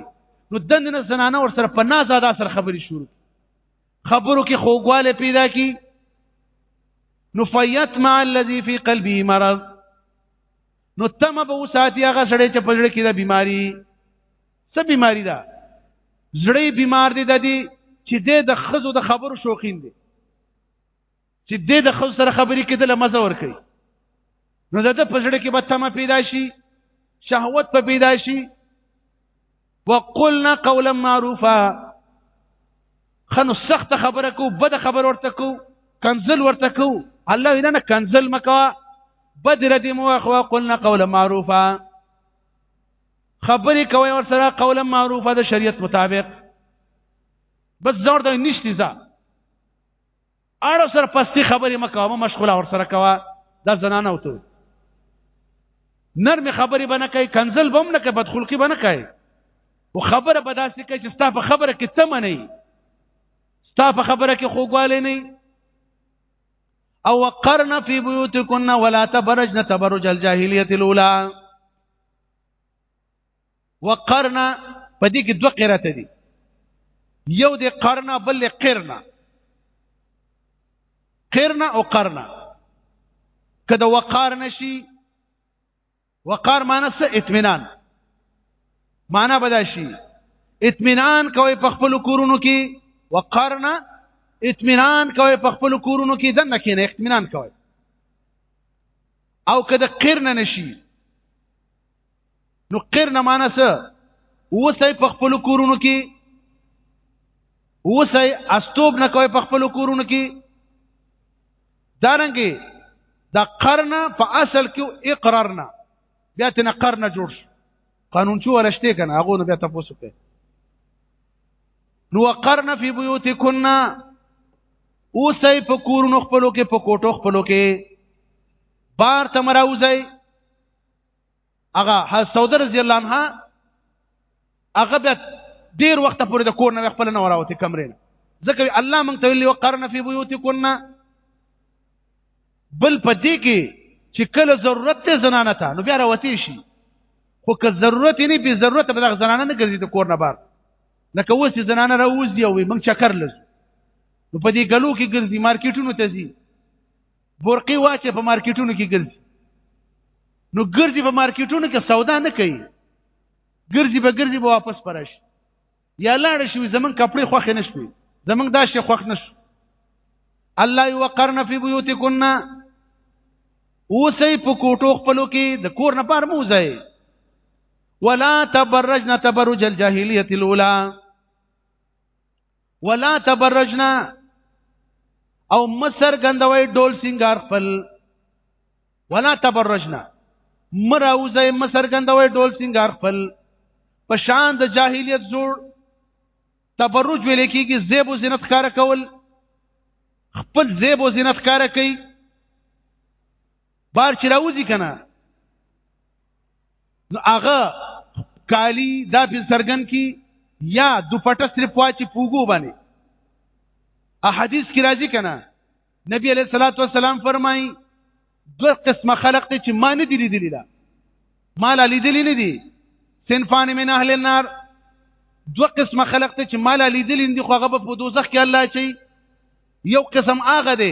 نو دند نه زنانه ور سره په ناز ادا سره خبري شروع خبرو کې خوګواله پیدا کی نو فیت مع الذی فی قلبی مرض نو تم به وساتی هغه سړی چې په ځړ کې د بیماری څه بیماری ده زړی بیمار دی د دې چې د خزو د خبرو شوقین دی چې دې د خو سره خبرې کېدل مزه ور کوي نو د په ځړ کې به تمه پیدا شي شهوت په پیدا شي وقلنا قولا معروفا خنو سخت خبره کو بد خبر ورته کو کنزل ورته کو الله وینا نه کنزل مکا بد ردی مو اخوا قلنا قولا معروفا خبرې کوي ور سره قولا معروفا د شریعت مطابق بس زور د نشتی ځه اړو سره پستی خبرې مکه ما مشغوله ور سره کوا دا زنانه وته نرم خبرې بنه کوي کنزل بم نه کوي بدخلقي بنه کوي او خبره به داسې کوي چې ستا په خبره کې تم نه ستا په خبره کې خوګواله نه او وقرن فی بیوتکن ولا تبرجن تبرج الجاهلیت الاولى وقرنا په دې کې دوه قرات دي یو د قرنا بل قرنا قرنا او قرنا کله وقار نشي وقار معنی څه اطمینان معنی بدا شي اطمینان کوي په خپل کورونو کې وقرنا اطمینان کوي په خپل کورونو کې دنه کې نه اطمینان کوي او کله قرنا نشي نو قر نه معنی څه وسه په خپل کورونو کې وسه استوب نه کوي په خپل کورونو کې دارنګي د دا قرن په اصل کې اقرارنا بیا تنه قرن جوړ شو قانون شو ورشته کنه هغه نو بیا تاسو کوي نو قرن فی بیوتکن اوسې په کورونو خپلو کې په کوټو خپلو کې بار تمراوځي هغه حضرت سوده رضی الله عنها هغه بیا ډیر وخت پورې د کور نه خپل نه وراوته کمرې نه ځکه الله مونږ ته ویلي وقرن فی بیوتکن بل پدې کې چې کله ضرورت ته زنانه ته نو بیا راوتی شي خو که ضرورت نه به ضرورت به دغه زنانه نه ګرځي د کور نه بار لکه اوس زنانه راوځي او مونږ چکر لږ نو په دې ګلو کې ګرځي مارکیټونو ته ځي برقي واچې په مارکیټونو کې ګرځي نو ګرځي په مارکیټونو کې سودا نه کوي ګرځي به ګرځي به واپس پرش یا لاړ شي زمون کپڑے خوخ نه شي زمون دا شي خوخ نه شي الله یوقرن فی بیوتکن اوسې په کوټو خپلو کې د کور نه پار موزه ولا تبرجنا تبرج الجاهلیت الاولى ولا تبرجنا او مسر غندوي ډول سنگار خپل ولا تبرجنا مراوزه مسر غندوي ډول سنگار خپل په شان د جاهلیت جوړ تبرج ویل کېږي زیب او زینت کار کول خپل زیب او زینت کار کوي بار چې راوځي کنه نو هغه کالی دا په سرګن کی یا دوپټه صرف واچي پوګو باندې ا حدیث کی راځي کنه نبی علیہ الصلوۃ والسلام فرمایي دو قسم خلق ته چې ما نه دی لیدلی دا مال علی دی نه دی سنفان من اهل النار دو قسم خلق ته چې مال علی دی نه دی خو هغه په دوزخ کې الله چي یو قسم هغه دی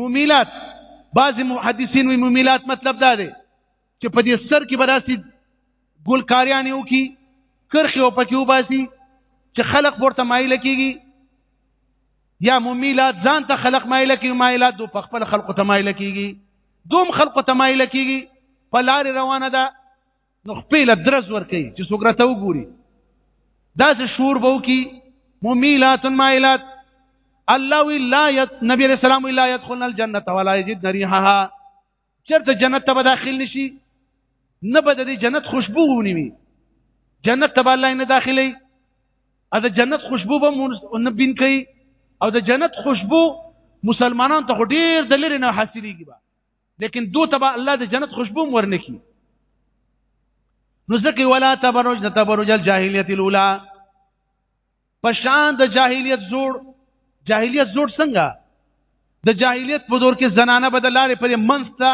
ممیلات بعضی محدثین وی ممیلات مطلب دا دی چې په دې سر کې براسي ګل کاریان یو کی کرخي او پکې وباسي چې خلق ورته مایل کیږي یا ممیلات ځان ته خلق مایل کیږي مایلات دو په خپل خلق ته مایل کیږي دوم خلق ته مایل کیږي په لار روانه ده نو خپل درز ور کوي چې څوک راته وګوري دا څه شور بو کی ممیلات مایلات الله وی لا یت نبی رسول الله لا يدخل الجنه ولا یجد ريحها چرته جنت ته داخل نشي نه به د جنت خوشبو ونیوي جنت ته الله نه داخلي ا د جنت خوشبو به نه بین کوي او د جنت خوشبو مسلمانان ته ډیر د لری نه حاصلېږي لیکن دو تبا الله د جنت خوشبو ورنکی نو ځکه ولا تبرج نه تبرج الجاهلیت الاولى پشان د جاهلیت زوړ جاهلیت زوړ څنګه د جاهلیت په دور کې زنانه به د لارې پر منځ ته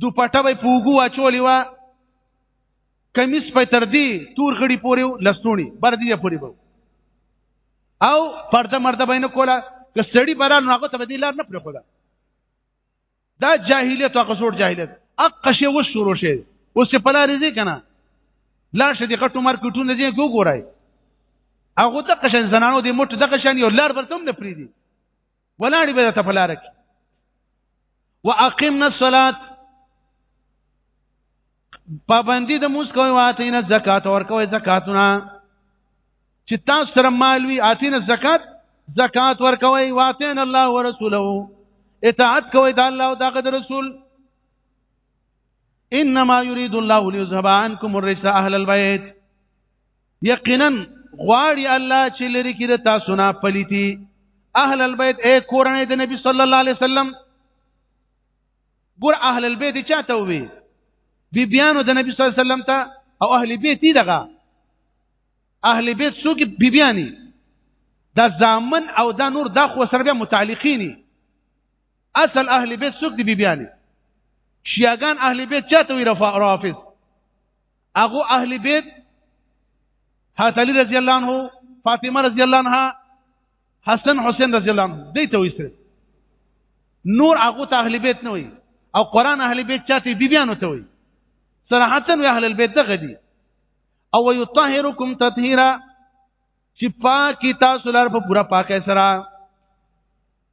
دوپټه به پوګو اچولې و کمیس په تر دی تور غړي پورې لستونی بر دی پورې وو او پرده مرده بینه کوله که سړی برال نو هغه ته بدی لار نه پرې خو دا جاهلیت او قصور جاهلیت اق شی و شروع شي اوس په لار دي کنه لار شې د غټو مارکیټونو دي ګو ګورای هغه د قشن زنانو د موټ د قشن یو لار برتم نه پری دي ولاړې به ته پلار کې واقمنا الصلاه پابندي د موس کوي واتینا زکات ور کوي زکاتونه چې تاسو سره مال وي اتینا زکات زکات ور کوي واتینا الله ورسوله اطاعت کوي د الله او د رسول انما يريد الله ليذهب عنكم الرجس اهل البيت یقینا غواړي الله چې لري کې د تاسو نه پليتي اهل البيت اي کورنۍ د نبی صلی الله علیه وسلم ګور اهل البيت چاته وي بی بیانو د نبی صلی الله علیه وسلم ته او اهل بیت دغه اهل بیت څوک بی بیانی دا زامن او دا نور دا خو سره بیا متعلقینی اصل اهل بیت څوک دی بی بیانی شیعاګان اهل بیت چاته وي رافض هغه اهل بیت حضرت علی رضی الله عنه فاطمه رضی الله عنها حسن حسین رضی الله عنه دې ته وایي نور هغه ته اهل بیت نه وایي او قران اهل بیت چاته بیبيانو ته وایي صراحتا وی اهل البيت دغه دي او يطهركم تطهيرا چې پاکي تاسو لار په پورا پاکه سره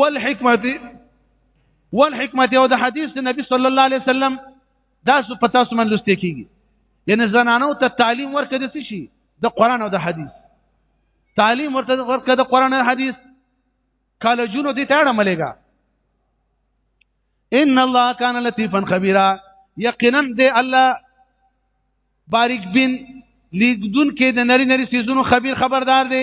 ول حکمت ول حکمت او د حدیث د نبی صلی الله علیه وسلم دا سو پتا سو من لسته کیږي یعنی زنانو ته تعلیم ورکړي د څه شي د قران او د حدیث تعلیم ورته ورکړه د قران او حدیث کله جونو دې ته اړه ملګا ان الله کان لطیفا خبیرا یقینا دې الله باریک بن لیکدون کې د نری نری سيزونو خبير خبردار دی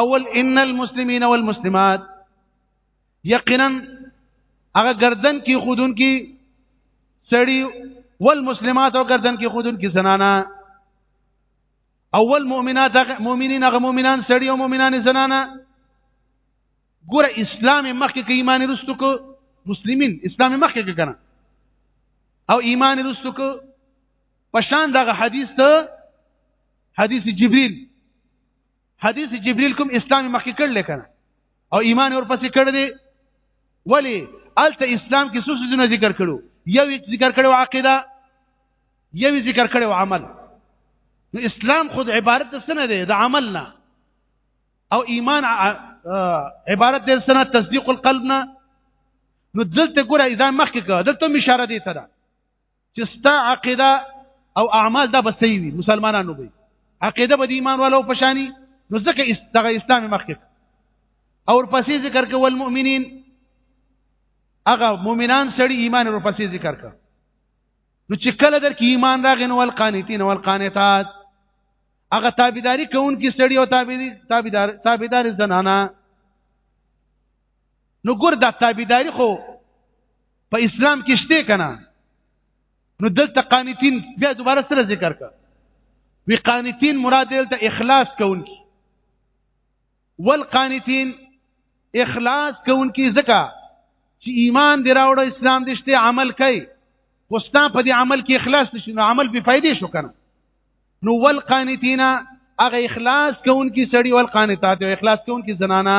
اول ان المسلمین والمسلمات یقینا هغه گردن کې خودون کې سړی والمسلمات او گردن کې خودون کې زنانا اول مؤمنات مؤمنین هغه مؤمنان سړی او مؤمنان زنانا ګوره اسلام مخکې کې ایمان رستو کو مسلمین اسلام مخکې کې کنه او ایمان رستو کو پشان دغه حدیث ته حدیث جبريل حدیث جبريل کوم اسلامي مخکې کړل کنه او ایمان ورپسې کړ دی ولی الته اسلام کې څه څه ذکر کړو یو ذکر کړو عقیده یو ذکر کړو عمل نو اسلام خود عبارت سنه دی د عمل نه او ایمان عبارت دی سنه تصدیق القلب نه نو دلته ګوره اذا مخکې کړه دلته اشاره دی ته چې ستا عقیده او اعمال دا به صحیح وي مسلمانانو به عقیده به د ایمان والو په شانی نو ځکه دغه اسلام مخکې او پسې ذکر کول مؤمنین هغه مؤمنان سړي ایمان ور پسې ذکر کړ نو چې کله در کې ایمان راغی نو القانتین والقانتات هغه تابعداري کوونکي سړي او تابعداري تابعدار تابعدار زنانا نو ګور دا تابعداري خو په اسلام کې شته کنه نو دلته قانتين بیا دوباره سره ذکر کا وی قانتين مراد دلته اخلاص کوونکی والقانتين اخلاص کوونکی زکه چې ایمان دی راوړ اسلام دې شته عمل کوي وستا په دې عمل کې اخلاص نشي نو عمل به فائدې شو کنه نو والقانتين هغه اخلاص کوونکی سړی والقانتات او اخلاص کوونکی زنانه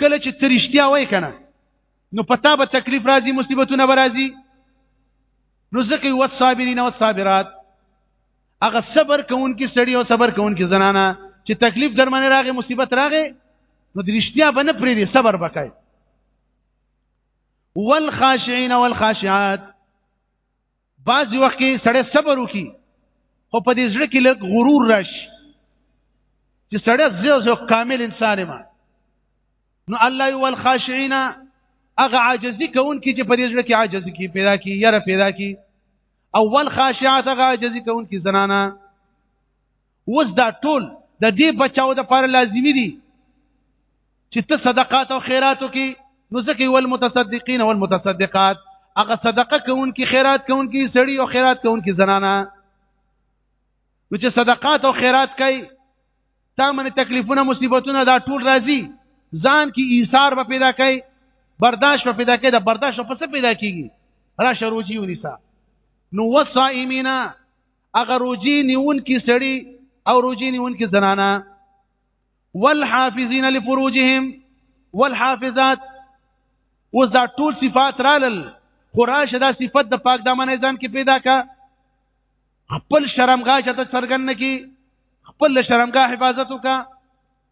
کله چې ته رښتیا وای کنه نو پتا به تکلیف راځي مصیبتونه به راځي نو ځکه یو صابرین او صابرات هغه صبر کوونکي سړی او صبر کوونکي زنانه چې تکلیف در باندې راغی مصیبت راغی نو د رښتیا به نه پرېږدي صبر وکړي والخاشعين والخاشعات بعض وخت کې سړی صبر وکي خو په دې زړه کې لږ غرور راشي چې سړی زه زه کامل انسان ما نو الله یو الخاشعين اغه عاجزي کون کې چې په دې زړه کې عاجزي کې پیدا کی یره پیدا کی اول خاشعات اغه عاجزي کون کې زنانه اوس دا ټول د دې بچاو د پر لازمی دي چې ته صدقات او خیراتو کې نو ځکه ول متصدقین او المتصدقات هغه صدقه کوونکي خیرات کوونکي سړي او خیرات کوونکي زنانه نو چې صدقات او خیرات کوي تا من تکلیفونه مصیبتونه دا ټول راځي ځان کې ایثار به پیدا کوي برداشت به پیدا کوي دا برداشت په څه پیدا کیږي را شروع جیونی سا نو وصائمینا هغه روجي نیونکي سړي او روجي نیونکي زنانه والحافظین لفروجهم والحافظات اوس دا ټول صفات رالل خو راشه دا صفت د پاک دامنې ځان کې پیدا کا خپل شرمګاه چې ته څرګند کی خپل شرمګاه حفاظت وکړه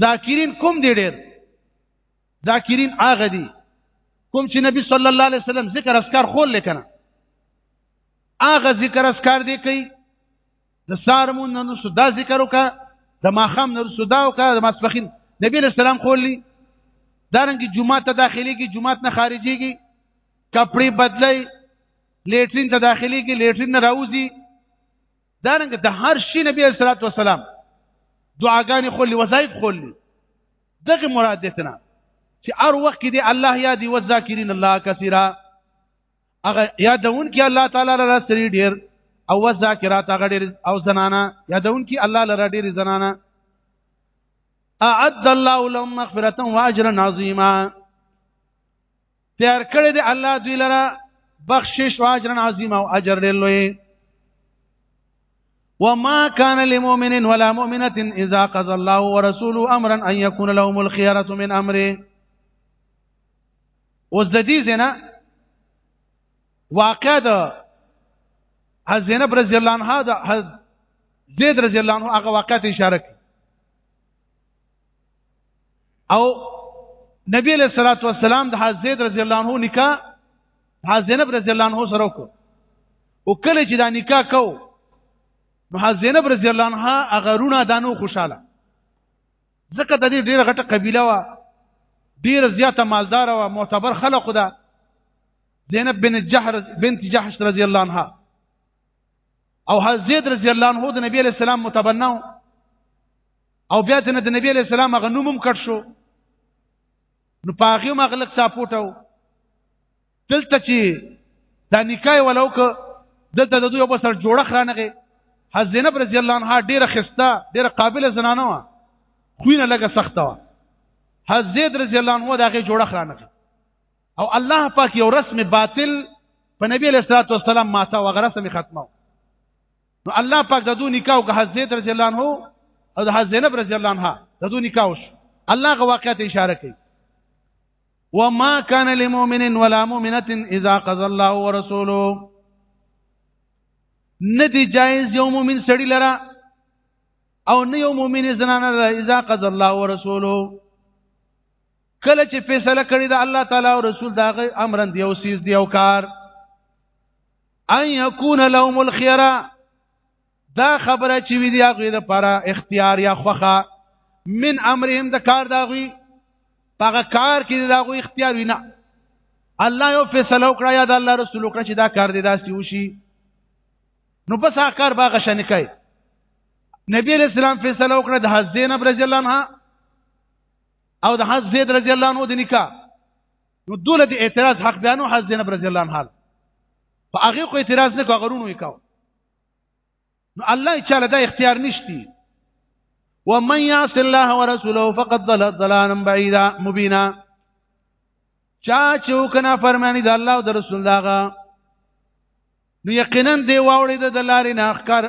ذاکرین کوم دی ډیر ذاکرین هغه دی کوم چې نبی صلی الله علیه وسلم ذکر اسکار خول لیکنه هغه ذکر اسکار دی کوي د سارمون نن سو دا ذکر وکا د ماخام نن سو دا وکا د ماسپخین نبی علیہ السلام خوللی دارنګ جمعه ته داخلي کی جمعه نه خارجي کی کپڑے بدلای لیټرین ته داخلي کی لیټرین نه راوځي دا رنګ د هر شي نبی صلی الله علیه وسلم دعاګانې خولي وظایف خولي دغه مراد دې نه چې هر وخت دې الله یادي وذاکرین الله کثیره هغه یادون کې الله تعالی را سری ډیر او ذاکرات هغه ډیر او زنانا یادون کې الله لره ډیر زنانا اعد الله لهم مغفرة واجرا عظیما تیار کړی دی الله دوی لره بخشش او اجر عظیم او اجر ډېر لوی وما كان لمؤمن ولا مؤمنه اذا قضى الله ورسوله امرا ان يكون لهم الخيره من امره اوس د دې زنه واقع ده زینب رضی الله عنها د زید رضی الله عنه هغه واقعیت اشاره کوي او نبی علیہ الصلوۃ والسلام د حضرت رضی الله عنه نکاح حضرت زینب رضی الله عنه سره وکړ او کله چې دا نکاح کو نو حضرت زینب رضی الله عنها اغرونه دانو خوشاله ځکه د دې ډیره غټه قبیله وا ډیره زیاته مالدار او معتبر خلق ده زینب بن جحر بنت جحش رضی الله عنها او حضرت رضی الله عنه د نبی علیہ السلام متبناو او بیا ته د نبی علی السلام هغه نوم هم کټ شو نو پاغه مغلق ساپوټو دلته چې دا نکای ولو ک دلته د دوی په سر جوړخ رانغه حزینب رضی الله عنها ډیره خسته ډیره قابل زنانه و خوینه لګه سخته و حزید رضی الله عنه دغه جوړخ رانغه او الله پاک یو رسم باطل په نبی علیہ الصلوۃ والسلام ماته وغرسه می ختمه نو الله پاک د دوه نکاح او حضرت رضی الله عنه او د حضرت زینب رضی الله عنها د دوه نکاح وش الله غو واقعیت اشاره کوي وما كان لمؤمن ولا مؤمنه اذا قضى الله ورسوله ندی جایز یو مؤمن سړی لره او نه یو مؤمن زنانه لره اذا قضى الله ورسوله کله چې فیصله کړی دا الله تعالی او رسول دا امر دی او سیز دی او کار ان يكون لهم الخيره دا خبره چې وی دی هغه د پر اختیار یا خوخه من امرهم د کار داغوي پغه کار کې داغوي اختیار وینا الله یو فیصله وکړه یا د الله رسول وکړه چې دا کار دی داسې وشي نو پس هغه کار باغ شنه کوي نبی علیہ السلام فیصله وکړه د حزین رضی الله عنها او د حزید رضی الله عنه د نکاح نو دوله د اعتراض حق بیانو حضرت زینب رضی الله عنها په هغه خو اعتراض نه کوي غرونو وکاو نو الله تعالی دا اختیار نشتی ومن يعص الله ورسوله فقد ضل ضلالا بعيدا مبينا چا چې وکنا فرمانی د الله او د رسول داغه نو یقینا دی واوړي د لارې نه اخکار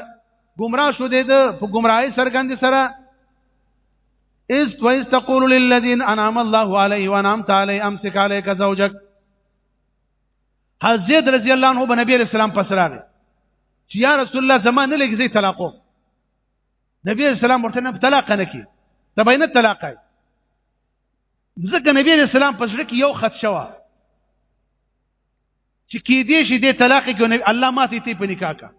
گمراه شو دی په گمراهي سرګند سره اس ویس تقول للذین انعم الله علیه وانعم تعالی امسک علیک زوجک حضرت رضی الله عنه بنبی علیہ السلام پس راغی چې یا رسول الله زمان نه لګی طلاقو نبی علیہ السلام ورته نه طلاق نه کی تبین طلاق ځکه نبی علیہ السلام پس کې یو خط شوه چې کې دې شي دې طلاق کې نو الله ما ته تی په نکاح کا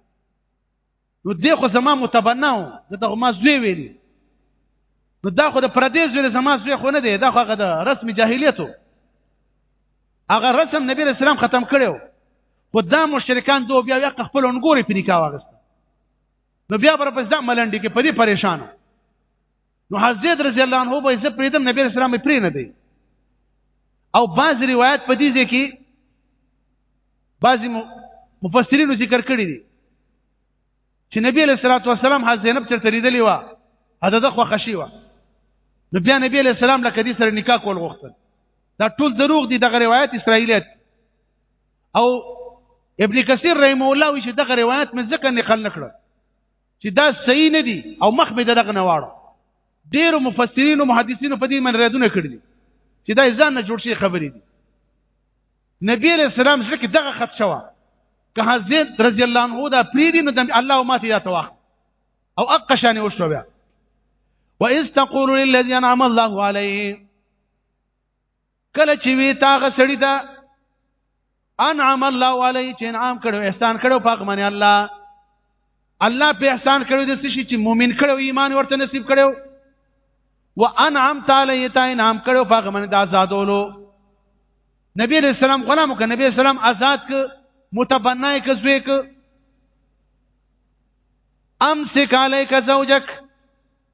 نو دې خو زما متبناو دغه ما زوی ویلی نو دا خو د پردیس ویل زما زوی خو نه دی دا خو هغه د رسم جاهلیتو هغه رسم نبی رسول الله ختم کړو خو دا مشرکان دوه بیا یې خپل انګوري په نکاح واغست نو بیا پر پس دا ملنډي کې پدی پریشانو نو حضرت رضی الله عنه به زه پریدم نبی رسول الله پرې نه دی او بعض روایت په دې ځکه بعضی مفسرینو ذکر کړی دي چې نبی له صلوات و سلام حضرت زینب تر تریدلی و هدا د خو خشی و نو بیا نبی له سلام لکه دې سره نکاح کول غوښتل دا ټول دروغ دي دغه روایت اسرایلیت او ابن کثیر رحم الله وی چې دغه روایت مې ځکه نقل نکړه چې دا صحیح نه دي او مخ به دغه نه واړو ډیرو مفسرین او محدثین په دې من ردونه کړی چې دا ځان نه جوړ شي خبرې دي نبی علیہ السلام ځکه دغه خط شوه که حضرت رضی الله عنه دا پریدي نو د الله ما ته تواخ او اقشان وشو بیا واستقول للذي انعم الله عليه کله چې وی تاغه سړی ته انعم الله علی چې انعام کړو احسان کړو پاک باندې الله الله په احسان کړو د شي چې مؤمن کړو ایمان ورته نصیب کړو وانعم تعالی ته انعام کړو پاک باندې د آزادولو نبی علیہ السلام غلام ک نبی علیہ السلام آزاد ک متبنا ک زوی ک امسک علیک زوجک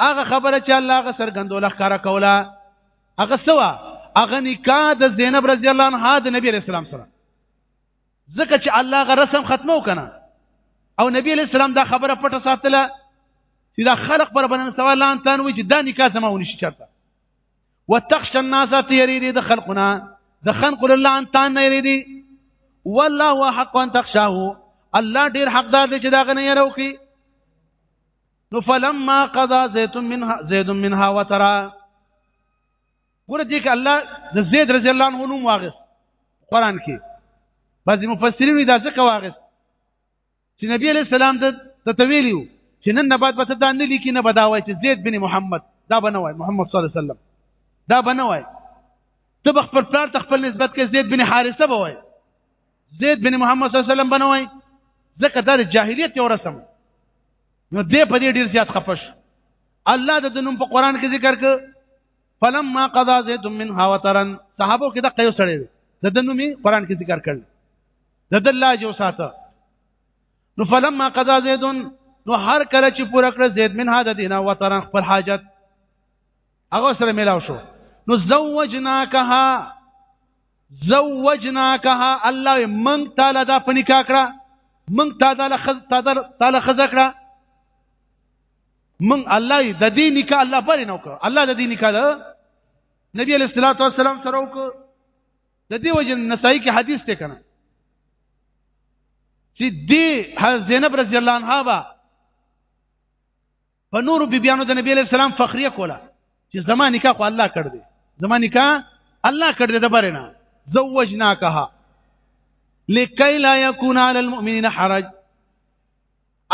هغه خبره چې الله هغه سرګندول ښکارا کولا هغه سوا هغه نکاح د زینب رضی الله عنها د نبی علیہ السلام سره ځکه چې الله غ رسم ختمو کنه او نبی علیہ السلام دا خبره پټه ساتله چې دا خلق پر بنن سوال لان تان وي چې دا نکاح زما ونشي چرته وتخش الناس تيريدي د خلقنا د خلق الله ان تان نه يريدي والله حق ان تخشاه الله ډیر حقدار دی چې دا غنه یې راوخی نو فلما قضا زيد منها زيد منها وترى ګور دې کې الله د زید رضی الله عنه نوم واغس قران کې بعضی مفسرین دا ځکه واغس چې نبی علیہ السلام د تتویلیو چې نن نبات به دا نه لیکي نه بداوي چې زید بن محمد دا بنوي محمد صلی الله علیه وسلم دا بنوي ته خپل پلار ته خپل نسبت کې زید بن حارثه بوي زید بن محمد صلی الله علیه وسلم بنوي ځکه دا د جاهلیت یو رسم نو دې په دې ډیر زیات خپش الله د دنوم په قران کې ذکر ک فلما قضا زید منها وترا صحابه کې دا قیو سره د دنومي قران کې ذکر کړل د دلا جو ساته نو فلما قضا زید نو هر کله چې پوره کړ زید منها د دینه وترا خپل حاجت هغه سره ملاو شو نو زوجناکها زوجناکها الله من تعالی دا په نکاح کړه من تعالی خز تعالی خز کړه من الله د دې نکاح الله پر نه وکړه الله د دې نکاح ده نبی علیہ الصلوۃ والسلام سره وکړه د دې وجه نسائی کې حدیث ته کنه چې دې حضرت زینب رضی الله عنها با په نورو بیبيانو د نبی له سلام فخریه کوله چې زما نکاح خو الله کړ دې زما نکاح الله کړ دې د برنه زوجناکها لکي لا يكون على المؤمنين حرج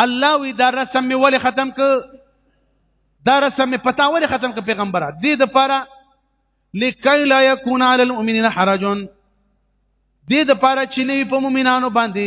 الله وی دا رسم می ولې ختم ک دا رسم می پتا ولې ختم ک پیغمبره دې د پاره لکي لا يكون على المؤمنين حرج دې د پاره چې نه په مؤمنانو باندې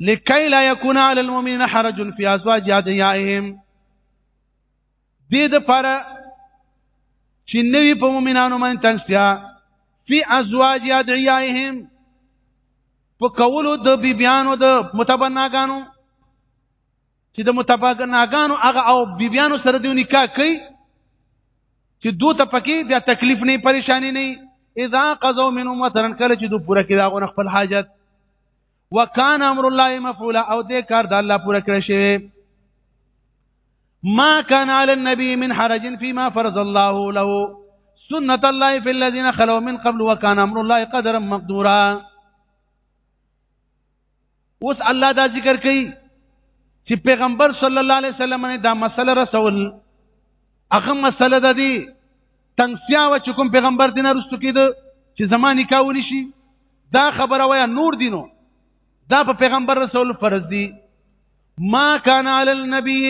لکي لا يكون على المؤمنين حرج في ازواج ادعيائهم دې د پاره چې نوی په مؤمنانو باندې تنګستیا فی ازواج ادعیائهم په کولو د بیبیانو د متبناګانو چې د متباګناګانو هغه او بیبیانو سره دی نکاح کوي چې دوی ته پکې بیا تکلیف نه پریشانی نه اذا قضوا منهم وترن کله چې دوی پوره کړي داغه خپل حاجت وکان امر الله مفعولا او دې کار د الله پوره کړی شي ما كان على النبي من حرج فيما فرض الله له سنة الله في الذين خلوا من قبل وكان أمر الله قدرا مقدورا اوس الله دا ذکر کوي چې پیغمبر صلی الله علیه وسلم نه دا مسله رسول هغه مسله ده دی تنگسیا و چې کوم پیغمبر دینه رستو کېده چې زمانی کاولی شي دا خبره وای نور دینو دا په پیغمبر رسول فرض دی ما کان علی النبی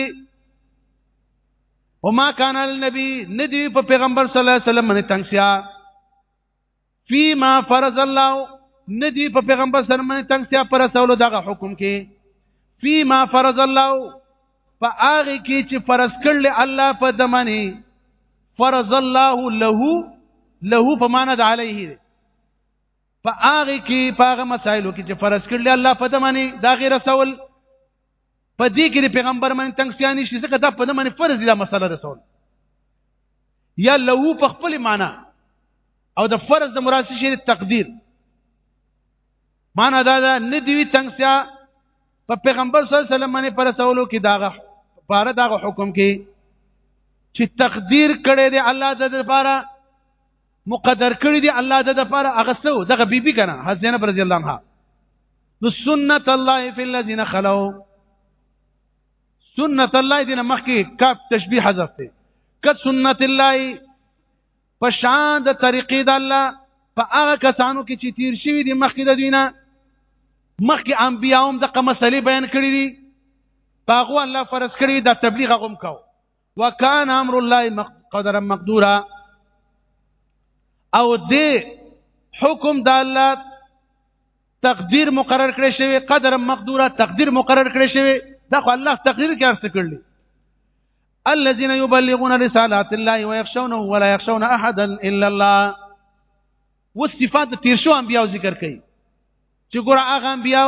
وما کان علی النبی ندی په پیغمبر صلی الله علیه وسلم باندې تنگسیا فيما فرض الله ندی په پیغمبر سره باندې تنگتیا پر رسولو دغه حکم کې فيما فرض الله په هغه کې چې فرض کړل الله په دمنه فرض الله له له په معنا د عليه په هغه کې په هغه مسایلو کې چې فرض کړل الله په دمنه دا غیر رسول په دې کې د پیغمبر باندې تنګ سیا نشي ځکه دا په دمنه فرض دي دا مسله رسول یا لو په خپل معنا او د فرض د مراد شي تقدیر معنا دا ده نه دی تنګ سیا په پیغمبر صلی الله علیه وسلم باندې پر رسولو کې داغه بار داغه حکم کې چې تقدیر کړي دی الله د لپاره مقدر کړی دی الله د لپاره هغه سو دغه بیبي کنه حضرت زینب رضی الله عنها نو سنت الله فی الذین خلو سنت الله دینه مخکې کاف تشبیه حذف دی ک سنت الله په شان د طریقې د الله په هغه کسانو کې چې تیر شوی دی مخکې د دینه مخکې انبیاوم دغه مسلې بیان کړې دي پاغو الله فرض کړی دا تبلیغ غوم کاو وکان امر الله قدرا مقدورا او دې حکم د الله تقدیر مقرر کړی شوی قدر مقدوره تقدیر مقرر کړی شوی دا خو الله تقریر کې ارسه کړل الذين يبلغون رسالات الله ويخشونه ولا يخشون احدا الا الله وصفات تیر شو انبیاء ذکر کړي چې ګور هغه انبیاء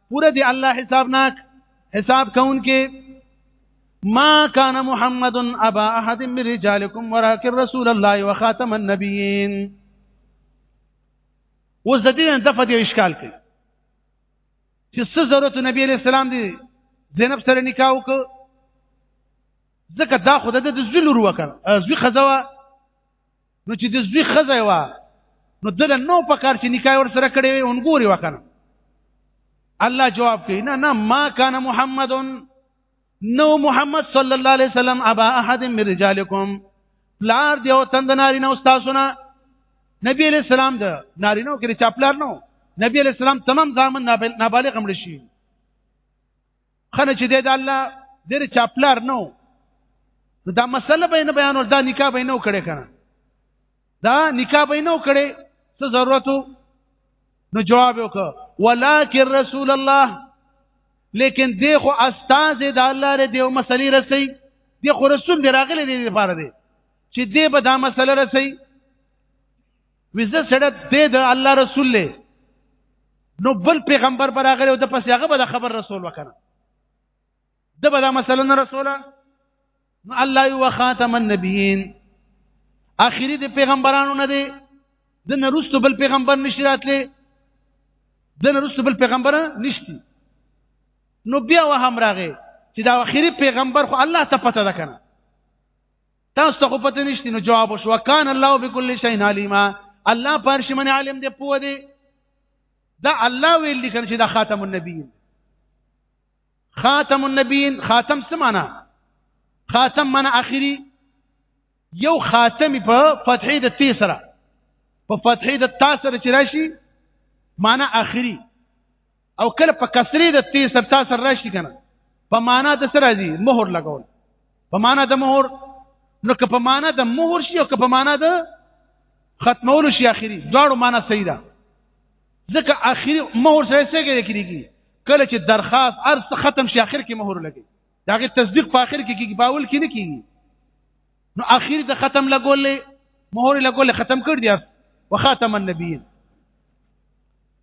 پورا دی الله حسابناک حساب کون کې ما كان محمد ابا احد من رجالكم ولكن رسول الله وخاتم النبيين اوس د دې د فدی اشکال کوي چې څه ضرورت نبی عليه السلام دی زینب سره نکاح وکړ ځکه دا خود د ذل ور وکړ ځکه خزوا نو چې د زوی خزه وا نو دله نو په کار چې نکاح ور سره کړی وي اون ګوري وکنه الله جواب کوي نه نه ما کان محمد نو محمد صلی الله علیه وسلم ابا احد من رجالکم پلار دی او تند ناری نو تاسو نه نبی علیہ السلام د ناری نو کې چا پلار نو نبی علیہ السلام تمام ځامن نابالغ مړ شي خنه چې د الله ډېر چاپلار نو دا مسله به نه بیانول دا نکاح به نه وکړي کنه دا نکاح به نه وکړي څه ضرورت نو جواب وکړه ولکن رسول الله لیکن دی خو استاد د الله ر دیو مسلې رسي دی خو رسول دی راغلی دی لپاره دی چې دی به دا مسله رسي وزه سره دې د الله رسول له نو بل پیغمبر براغلی او د پس هغه به خبر رسول وکنه د به مثلا رسوله نو الله یو خاتم النبیین اخیری د پیغمبرانو نه دی د نرستو بل پیغمبر نشی راتلی د نرستو بل پیغمبر نشتی نو بیا وهم راغی چې دا اخیری پیغمبر خو الله ته پته ده کنه تاسو ته پته نشته نو جواب وشو کان الله بكل شيء عليما الله پرش من عالم دی پوه دی دا الله ویل دي چې دا خاتم النبیین خاتم النبیین خاتم څه معنا خاتم معنا اخیری یو خاتم په فتحې د تی سره په فتحې د تا سره چې راشي معنا اخیری او کله په کسری د تی سر تا سر راشي کنه په معنا د سر راځي مهر لګول په معنا د مهر نو که په معنا د مهر شي او که په معنا د ختمول شي اخري دواړو معنا صحیح ده ځکه اخري مهر سره څه کېږي کله چې درخواست ارس ختم شي اخر کې مهر لګي داغه تصدیق په اخر کې کېږي باول کې نه کېږي نو اخر د ختم لګولې مهر لګولې ختم کړ دی وخاتم النبیین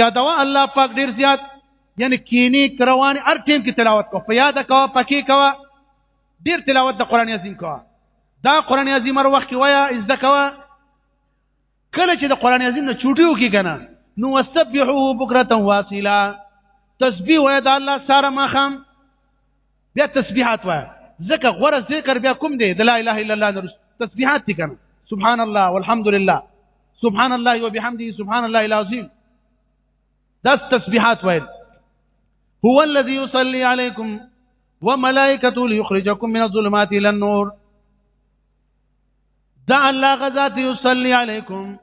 یادوا الله پاک ډیر زیات یعنی کینی کروان هر ټیم کې تلاوت کو په یاد کا پکې کا ډیر تلاوت د قران عظیم کا دا قران عظیم هر وخت وایا از د کا کله چې د قران عظیم نه چوټیو کې کنه نو وسبحوه بکرتا واصیلا تسبیح وای د الله سره مخم بیا تسبیحات وای ذکر غره ذکر بیا کوم دی د لا اله الا الله نه تسبیحات دي کنه سبحان الله والحمد لله سبحان الله وبحمده سبحان الله العظیم دا تسبیحات وای هو الذي يصلي عليكم وملائكته ليخرجكم من الظلمات الى النور دا الله غزات يصلي عليكم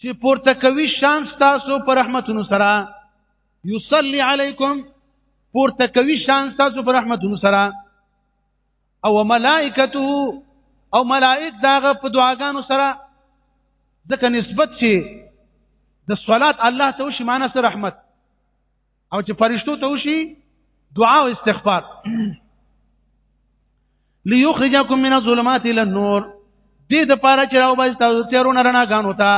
چې پورته کوي شان تاسو پر رحمتونو سره یصلی علیکم پورته کوي شان تاسو پر رحمتونو سره او ملائکته او ملائک داغه په دعاګانو سره ځکه نسبت چې د صلات الله ته وشي معنی سره رحمت او چې فرشتو ته وشي دعا او استغفار ليخرجكم من الظلمات الى النور دې د پاره چې راو بس تاسو تیرونه رڼا غان وتا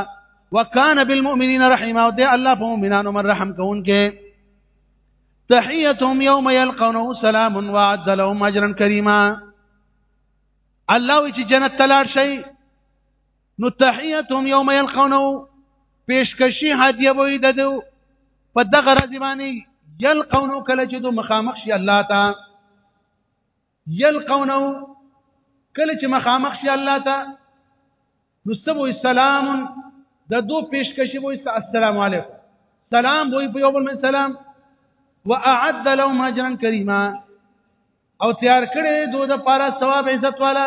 وکانه بالمؤمنین رحیما او دې الله په مؤمنانو من رحم کوونکې تحيتهم يوم يلقونه سلام وعد لهم اجرا كريما الله چې جنت تلار شي نو تحیتهم یوم یلقونه پیشکشی هدیه وې د دو په دغه ورځ باندې یلقونه کله چې دو مخامخ شي الله تا یلقونه کله چې مخامخ شي الله تا نو سبو السلام د دو پیشکشی وې السلام علیکم سلام وې په یو بل من سلام واعد لهم اجرا کریما او تیار کړي دوی د پاره ثواب عزت والا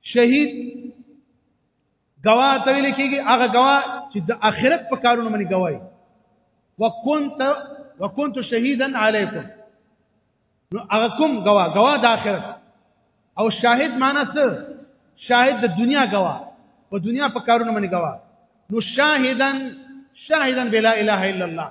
شهید گواه ته ویل کېږي هغه گواه چې د آخرت په کارونو باندې گواهي وکنت وکنت شهیدا علیکم نو هغه کوم گواه گواه د آخرت او شاهد معنی څه شاهد د دنیا گواه په دنیا په کارونو باندې گواه نو شاهدن شاهدن بلا اله الا الله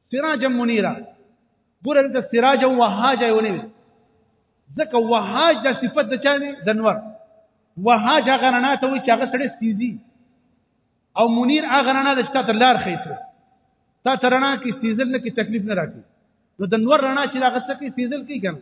سراجا منيرا ګوره د سراجا وهاجا یو نه ځکه وهاج د صفت د چا دی د نور وهاج هغه رڼا ته وایي چې هغه سړی سیزي او منیر هغه رڼا ده چې تا ته لار ښیي تا ته رڼا کې سیزل نه کې تکلیف نه راکړي نو د نور رڼا چې هغه څه کې سیزل کوي که نه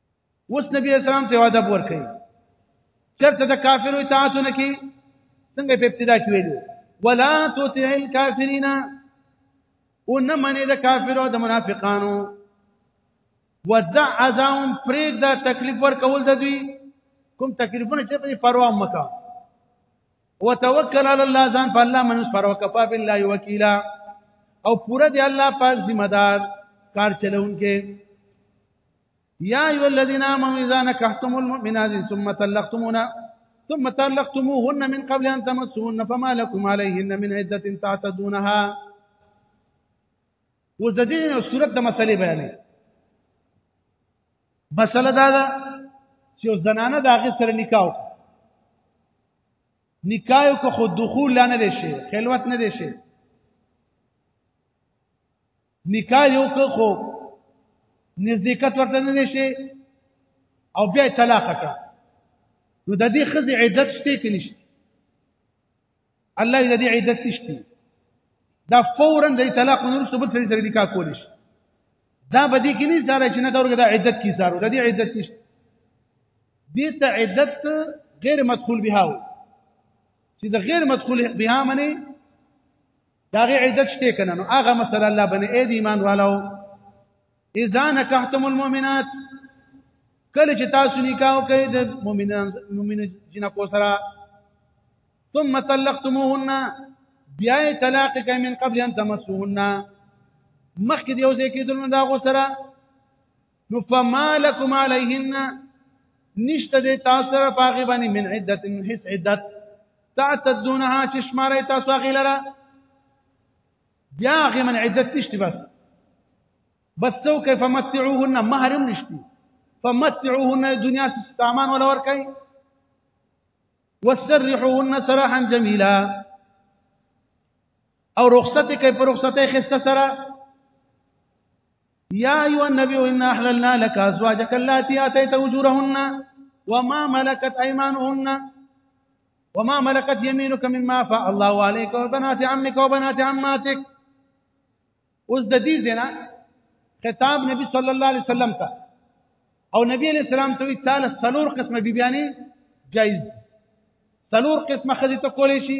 اوس نبی اسلام ته ادب ورکړي چرته د کافرو اطاعت نه کوي څنګه په ابتدا کې ویلو ولا تطع الكافرین او نه منې د کافرو د منافقانو ودع عزاهم پرېګ دا تکلیف ورکول د دوی کوم تکلیفونه چې په پروا مکه وتوکل علی الله ځان په الله منس پر وکفا بالله وکیلا او پورا دی الله پاک ذمہ دار کار چلونکې یا ایو الذین آمنوا اذا نکحتم المؤمنات ثم طلقتمونا ثم طلقتموهن من قبل ان تمسوهن فما لكم عليهن من عده تعتدونها وزدین او صورت د مسلې بیانې مسله دا ده چې زنانه د هغه سره نکاح وکړي نکاح کو خود دخول لا نه شي خلوت نه شي نکاح یو که خو نزدېکت ورته نه نشي او بیا طلاق کړه نو د دې خزې عدت شته کې نشته الله دې دې عدت شته دا فورا د طلاق نور څه بل سره نکاح کول شي دا به دې کې نه زاره چې نه دا ورګه د عدت کې زاره د دې عدت نشته دې ته عدت غیر مدخول بها و چې د غیر مدخول بها منه دا غي عدت شته کنه نو هغه مثلا الله بنه اې د ایمان والو اذا نکحتم المؤمنات کله چې تاسو نکاح کوي د مؤمنان مؤمن جنکو سره ثم طلقتموهن بیا طلاق کوي من قبل ان تمسوهن مخکې یو ځای کېدل نو دا غو سره نو فما لكم عليهن نشته د تاسو سره پاغي باندې من عدت من حيث عدت تعتدونها چې شمارې تاسو غیلره بیا غي من عدت نشته بس بس تو کیف متعوهن مہرم نشته فمتعوهن دنیا سامان ولا ور کوي وسرحوهن سراحا جميلا او رخصت کوي پر رخصت خسته سره يا أيها النبي إنا أحللنا لك أزواجك اللاتي آتيت أجورهن وما ملكت أيمانهن وما ملكت يمينك مما أفاء الله عليك وبنات عمك وبنات عماتك وزدديزنا خطاب نبي صلى الله عليه وسلم تا. او نبي عليه السلام ته تعالی سلور قسمه بیبیانی يعني جايز سلور قسمه خزی ته کولی شي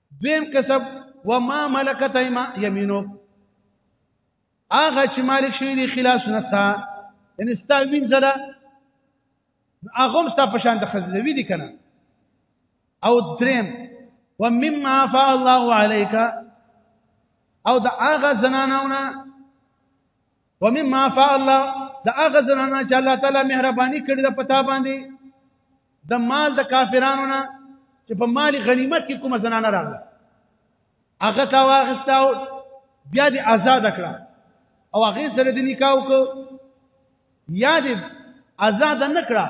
دویم قسم وما ملکت ایما یمینو هغه چې مالک شوی دی خلاص نستا یعنی ستا وین زړه هغه هم ستا پشان د خزلوی دي کنه او دریم ومما فا الله عليك او د هغه زنانونه ومما فعل الله دا هغه زنانه چې الله تعالی مهرباني کړې ده پتا باندې د مال د کافرانو نه چې په مال غنیمت کې کومه زنانه راغله هغه تا واغستا او بیا دې آزاد کړه او هغه سره دې نکاح وکړ یا دې آزاد نه کړه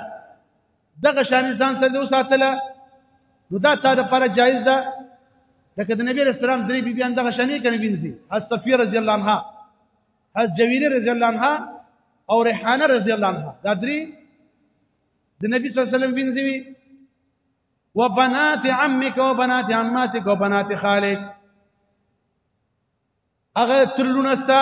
دغه شان ځان سره وساتله نو دا تا د پر جایز ده لکه د نبی رسول الله درې بیبيان دغه شانې کنه بینځي حضرت صفیه رضی الله عنها حضرت جویریه رضی الله عنها او ریحانه رضی الله عنها دا درې د نبی صلی الله علیه وسلم بینځي وبنات عمك وبنات عماتك وبنات خالك هغه ترلونستا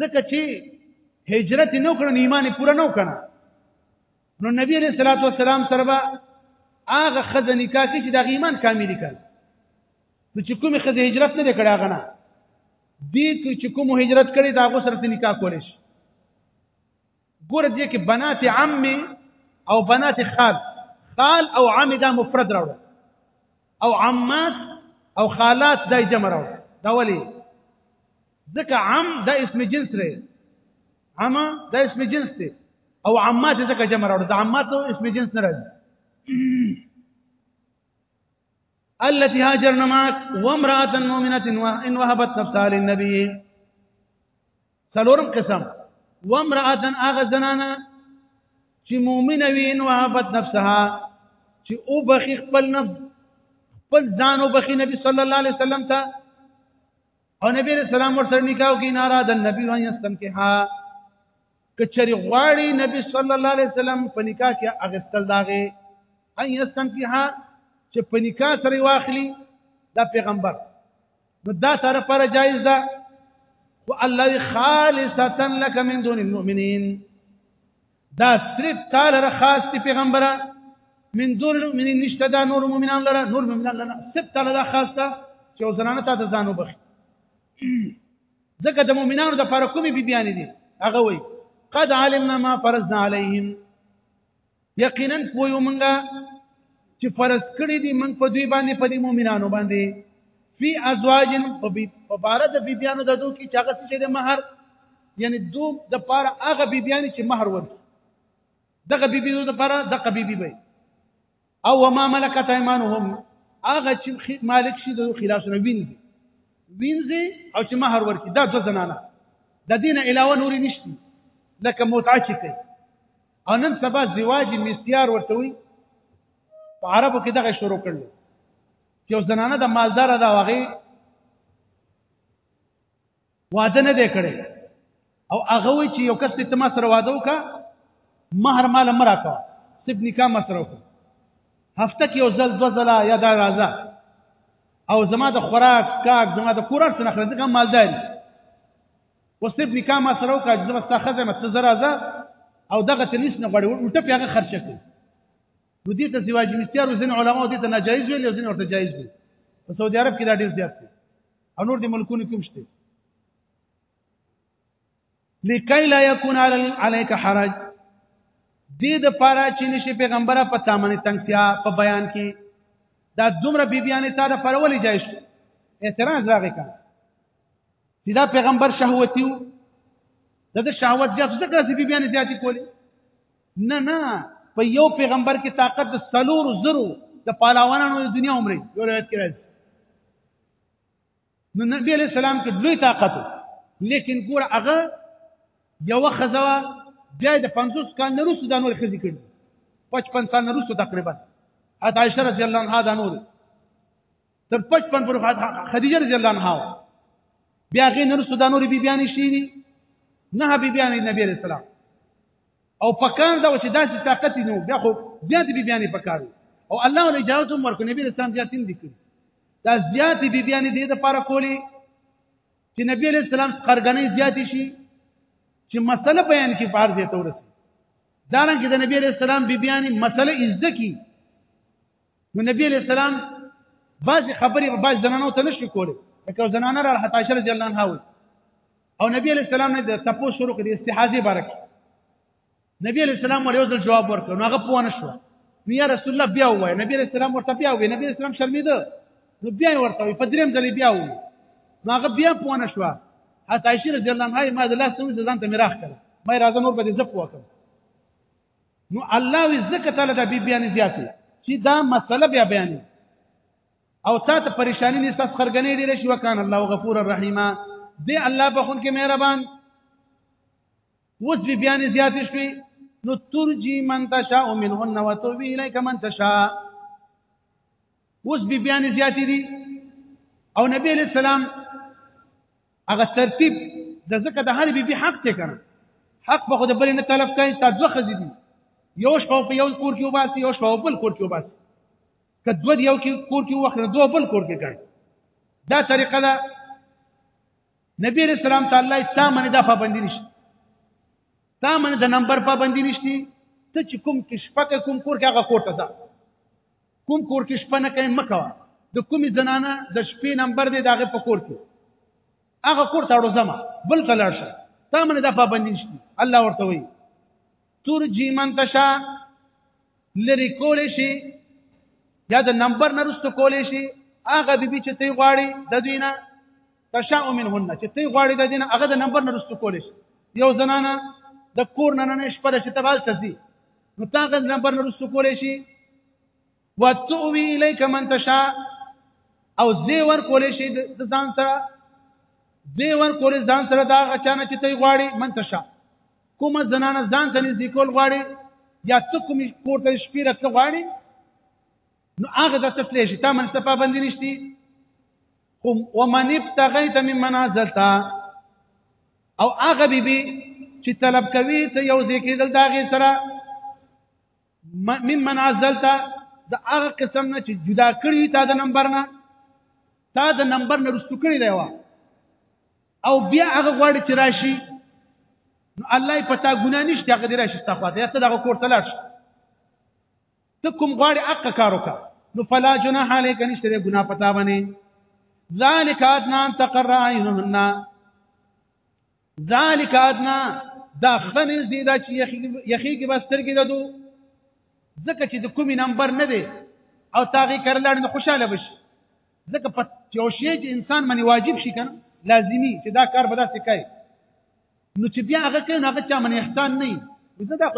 ځکه چې هجرت نه کړ نو ایمان پوره نه کړ نو نبی علیہ الصلوۃ والسلام سره به هغه خزه نکاح کې چې د ایمان کامل کړ نو چې کوم خزه هجرت نه کړ هغه نه دې چې کوم هجرت کړي دا غو سره نکاح کولې شي ګور دې کې بنات عم او بنات خال خال او عم دا مفرد راوړل او عمات او خالات دا جمع راوړل دا ولي ځکه عم دا اسم جنس لري عم دا اسم جنس دی او عمات ځکه جمع راوړل دا عمات اسم جنس نه راځي التي هاجرنا معك وامرأة مؤمنة إن وهبت نفسها للنبي څلورم قسم وامرأه هغه زنانه چې مؤمنه وي نو هابت نفسها چې او بخي خپل نفس خپل ځان او بخي نبی صلی الله علیه وسلم ته او نبی رسول الله ورسره نکاح کوي نارا د نبی وان یستمکها کچری غواړي نبی صلی الله علیه وسلم په نکاح کې اغستل داغه ان یستمکها چې په نکاح سره واخلي دا پیغمبر نو دا سره پر جایز ده خو الله خالصتا لك من دون المؤمنين دا صرف تعالی را خاص دی پیغمبره من دون المؤمنين نشته دا نور مؤمنان لره نور مؤمنان لره صرف تعالی دا خاص ده چې وزنانه ته ځانو بخي ځکه د مؤمنانو د پر کومي بي بیان دي هغه وایي قد علمنا ما فرضنا عليهم یقینا پوه یو مونږه چې فرض کړی دي مونږ په دوی باندې په دې مؤمنانو باندې فی ازواج په بارد بیبیانو د دوی کې چاغه چې د مہر یعنی دو د پاره هغه بیبیان چې مہر ور دغه بیبی دو د پاره دغه بیبی به او وما ملکت ایمانهم هغه چې مالک شي د خلاص نه وینځي وینځي او چې مہر ورکړي دا د زنانه د دین علاوه نور نشته لکه متعه چې کوي او نن سبا زواج مستیار ورته وي په عربو کې دغه شروع کړل چې اوس زنانه د مالدار ده واغې واده نه دی کړی او هغه وی چې یو کس ته ما سره واده وکا مہر مال مرا کا سب نکاح ما سره وکا هفته کې یو ځل دو ځله یا دا راځه او زما د خوراک کاک زما د کورار څخه خلک مالدار اوس ته نکاح ما سره وکړه چې زه بس تا ښځه مه ته زه راځه او دغه ته نیس نه غواړي الټه پې هغه خرچه کوي نو دې ته زواج مستیار او ځینې علماو دې ته ناجایز ویلي او ځینې ورته جایز ویلي په سعودي عرب کې دا ډېر زیات دی او نور دې ملکونو کې هم شته لکي لا يكون عليك حرج دې د پاره چې نشي پیغمبره په تامنې تنگتیا په بیان کې دا دومره بیبيانې تا د پرولې جایز اعتراض راغی کړه چې دا پیغمبر شهوتی وو دا د شهوت زیات څه کړه چې بیبیانې زیاتې کولې نه نه په یو پیغمبر کې طاقت د سلور زرو د پالاوانانو د دنیا عمره یو روایت کې راځي نو نبی علیہ السلام کې لوی طاقت لیکن ګور هغه یو خزوا بیا د 50 کال نه روسو د نور خزي کړي 55 سال نه روسو تقریبا حتی عائشہ رضی الله عنها د نور تر 55 پر خدیجه رضی الله عنها بیا غي نور سودانور بی بیان شي دي نه بی بیان نبی عليه السلام او پکان دا چې داسې طاقت نو بیا خو زیات بی بیان پکارو او الله ولې اجازه هم ورکړي نبی عليه السلام زیات دي کړی دا زیات بی بیان دې د پاره کولی چې نبی عليه السلام خرګنې زیات شي چې مسله بیان کې بار دې تورسي دا رنګ د نبی عليه السلام بی بیان مسله عزت کی نو نبی علیہ السلام بعض خبرې په بعض زنانو ته نشي کولی لکه زنانه را حتی عائشہ رضی الله عنها وي او نبی علیہ السلام نه د تپو شروع کړي استحاضه بارک نبی علیہ السلام ور یو ځل جواب ورکړ نو هغه پوه نه شو نو یا رسول الله بیا وای نبی علیہ السلام ورته بیا وای نبی علیہ السلام شرمېده نو بیا ورته وای په دریم ځل بیا وای نو هغه بیا پوه نه شو حتی عائشہ رضی الله عنها ما د الله سره ځان ته میراخ کړ ما راځه نور به دې زپ وکم نو الله وی زکه تعالی د بی بیان زیاتې چې دا مسله بیا بیان او تا ته پریشانی نه ساس خرګنې ډیره شو کان الله غفور الرحیم دی الله په خون کې مهربان وس بی بیان زیاتې شوی نو ترجی من تشاء منهن وتوی الیک من تشاء اوس بیبیانې زیاتې دي او نبی علیہ السلام هغه ترتیب د ځکه د هر بیبي حق ته کړ حق په خود بل نه طلب کوي تا دوه خزې دي یو شپه په یو کور کې وباسي یو شپه بل کور کې وباسي که دوه یو کې کور کې وخره دوه بل کور کې کړ دا طریقه ده نبی علیہ السلام تعالی تا باندې دا پابندی نشته تا باندې د نمبر پابندی نشته ته چې کوم کې شپه کوم کور کې هغه کور ته ځه کوم کور کې شپه نه کوي مکوا د کومې زنانه د شپې نمبر دی داغه په کور کې هغه کور ته ورځما بل ته لاړ شه تا منه د پابندی نشته الله ورته وی ترجی من تشا لری کول شي یا د نمبر نرسته کول شي هغه بیبي چې تی غواړي د دینه تشاء منهن چې ته غواړې د دین هغه د نمبر نه رسو کولې یو زنانه د کور نه نه شپه د شتبال تزي نو تا غل نمبر نه رسو کولې شي وتوي الیک من تشاء او زی ور کولې شي د ځان سره زی ور کولې ځان سره دا غچانه چې ته غواړې من تشاء کومه زنانه ځان ته نږدې کول غواړي یا ته کوم کور ته شپې راتل غواړي نو هغه د تفلی شي تا من څه پابندي نشتی خو ومن ابتغیت من منازلتا او هغه بی بی چې طلب کوي ته یو ځکه دل داغه سره من منازلتا د هغه قسم نه چې جدا کړی تا د نمبر نه تا د نمبر نه رسو کړی دی وا او بیا هغه غواړي چې راشي نو الله پتا ګنا نشته هغه راشي تاسو ته دغه کوړه لاړ شي ته کوم غواړي حق کار وکړه نو فلا جناح عليك نشته ګنا پتا باندې ذالک ادنا ان تقر عینهن ذالک ادنا دا خنز دی دا چې یخی کې بس ترګې ددو ځکه چې د کومي نمبر نه دی او تاغي کرلاړ نه خوشاله بشي ځکه په یو شی چې انسان باندې واجب شي کنه لازمی چې دا کار به داسې کوي نو چې بیا هغه کوي هغه چا باندې احسان نه وي زه دا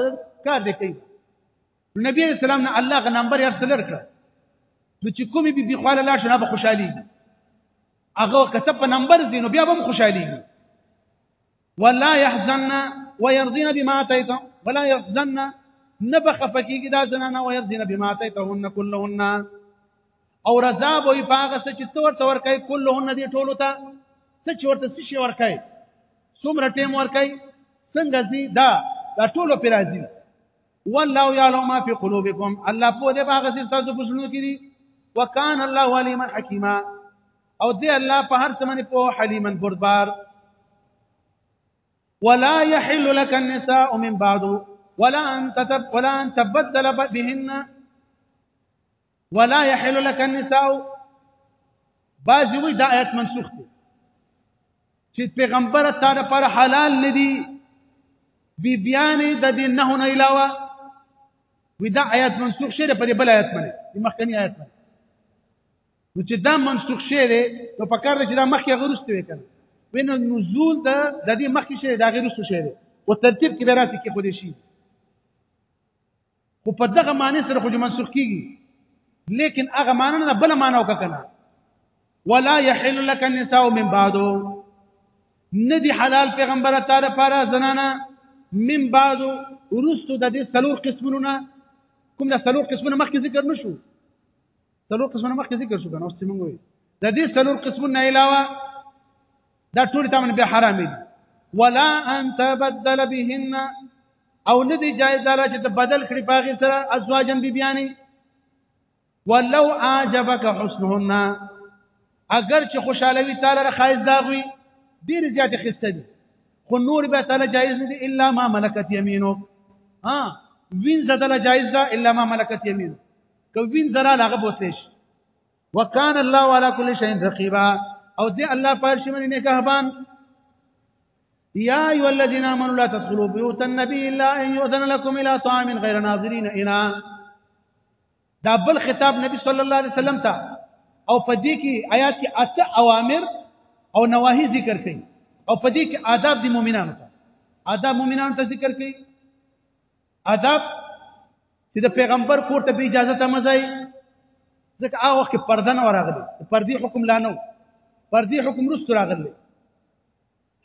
کار دی کوي نبی عليه السلام نه الله غ نمبر یې سره کړ نو چې کومې بي بي خواله لا شنه به خوشحالي هغه کته په نمبر دي نو بیا به خوشحالي ولا يحزن ويرضين بما اتيت ولا يحزن نبخ فكيږي دا زنانه ويرضين بما اتيتهن كلهن او رضا وي پاغه څه چې تور تور کوي كلهن دي ټولو ته څه چې ورته څه شي ور کوي څومره ټیم ور کوي څنګه دي دا دا ټولو پر راځي والله يعلم ما في قلوبكم الله په دې باغ سي تاسو پوښتنه کړي وکان الله عليما حکيما او دې الله په هر څه باندې په حليما بردبار ولا يحل لك النساء من بعد ولا ان تتب ولا ان تبدل بهن ولا يحل لك النساء بعضی وی دا آیت منسوخ دی چې پیغمبر تا لپاره حلال ندي بی بیان د دې نه نه علاوه وی دا آیت منسوخ شوی په دې بل آیت باندې د مخکنی آیت باندې نو چې دا منسوخ شوی دی نو په کار چې دا مخکې غرست وی کنه وینو نزول د د دې مخکې شوی دا غرست شوی دی او ترتیب کې به راځي کې خو دې شي خو په دغه معنی سره خو منسوخ کیږي لیکن هغه معنی نه بل معنی وکړه ولا يحل لك النساء من بعد ندي حلال پیغمبر تعالی لپاره زنانه من بعد ورستو د دې څلور قسمونه کوم د څلور قسمونه مخکې ذکر نشو څلور قسمونه مخکې ذکر شو کنه اوس چې موږ د دې څلور قسمونه علاوه دا ټول تمن به حرام دي ولا ان تبدل بهن او نه دي جایز ده چې ته بدل کړي پاغي سره ازواجن بي بیانې ولو عجبك حسنهن اگر چې خوشاله وي تعالی رخایز داغوي ډیر زیات خسته دي خو نور به تعالی جایز نه دي الا ما ملکت يمينك ها وین زدل جایز ده الا ما ملکت يمينك کوین زرا لغه بوتلش وکانه الله علی کل شیء رقیبا او دې الله پاک شي باندې نگهبان یا ایو الذین آمنوا لا تدخلوا بیوت النبی الا ان یؤذن لكم الى طعام غیر ناظرین انا دا بل خطاب نبی صلی الله علیه وسلم ته او په دې کې آیات کې اته اوامر او نواهی ذکر کړي او په دې کې آداب د مؤمنانو ته آداب مؤمنانو ته ذکر کړي ادب چې د پیغمبر کور ته به اجازه ته مزای ځکه هغه وخت پرده نه راغلی پردي حکم لا نه پردي حکم رست راغلی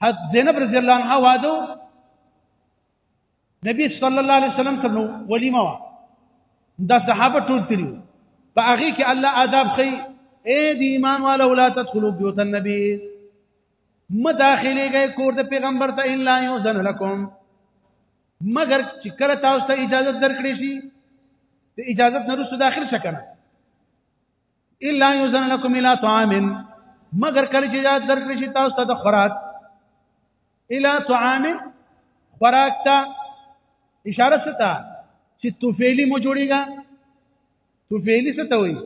حضرت زینب رضی الله عنها واده نبی صلی الله علیه وسلم ته ولیمه وا دا صحابه ټول تلو په هغه کې الله آداب خي اے دی ایمان والا ولا تدخلوا بیوت النبی مداخله گئے کور د پیغمبر ته الا یوزن لکم مګر چې کله تاسو ته اجازه درکړې شي د اجازه نه وروسته داخل شکنه الا یذن لكم الى طعام مگر کله چې یاد درکړي شي تاسو ته د خوراک الى طعام خوراک ته اشاره شته چې توفیلی مو جوړیږي تو فعلی څه ته وایي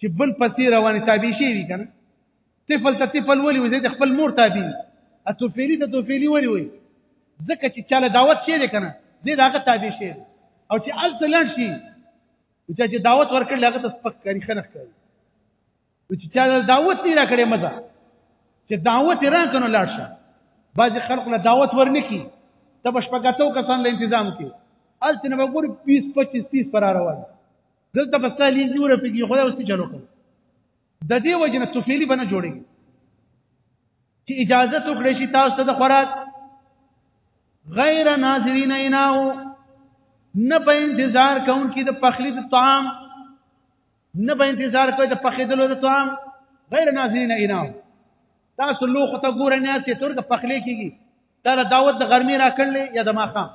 چې بل پسې روانه تابع شي وي کنه طفل ته طفل ولي وي د خپل مور تابع اتو فعلی ته تو فعلی ولي وي ځکه چې چاله دعوت شي دی کنه دې داغه تابع شي او چې الته لړ شي چې دعوت ورکړل هغه ته سپک کاری خنخ کوي چې چا دعوت نه راکړې مزه چې دعوت را کنو لاړ شه بعضی خلق له دعوت ورنکي ته بشپګتو کسان له تنظیم کې الته نه وګور 20 25 30 پر روان دلته بس ته لینځي ور پیږي خدای اوس چلو کوي د دې وجنه توفیلی بنه جوړي چې اجازه تو کړی شي تاسو ته د خوراک غیر ناظرین ایناو نه په انتظار کون کې د پخلی د طعام نه به انتظار کوي د پخېدلو د طعام غیر ناظرین اناو تاسو لوخ ته ګور نه چې تر د پخلې کیږي دا د دعوت د ګرمي را کړلې یا د ماخام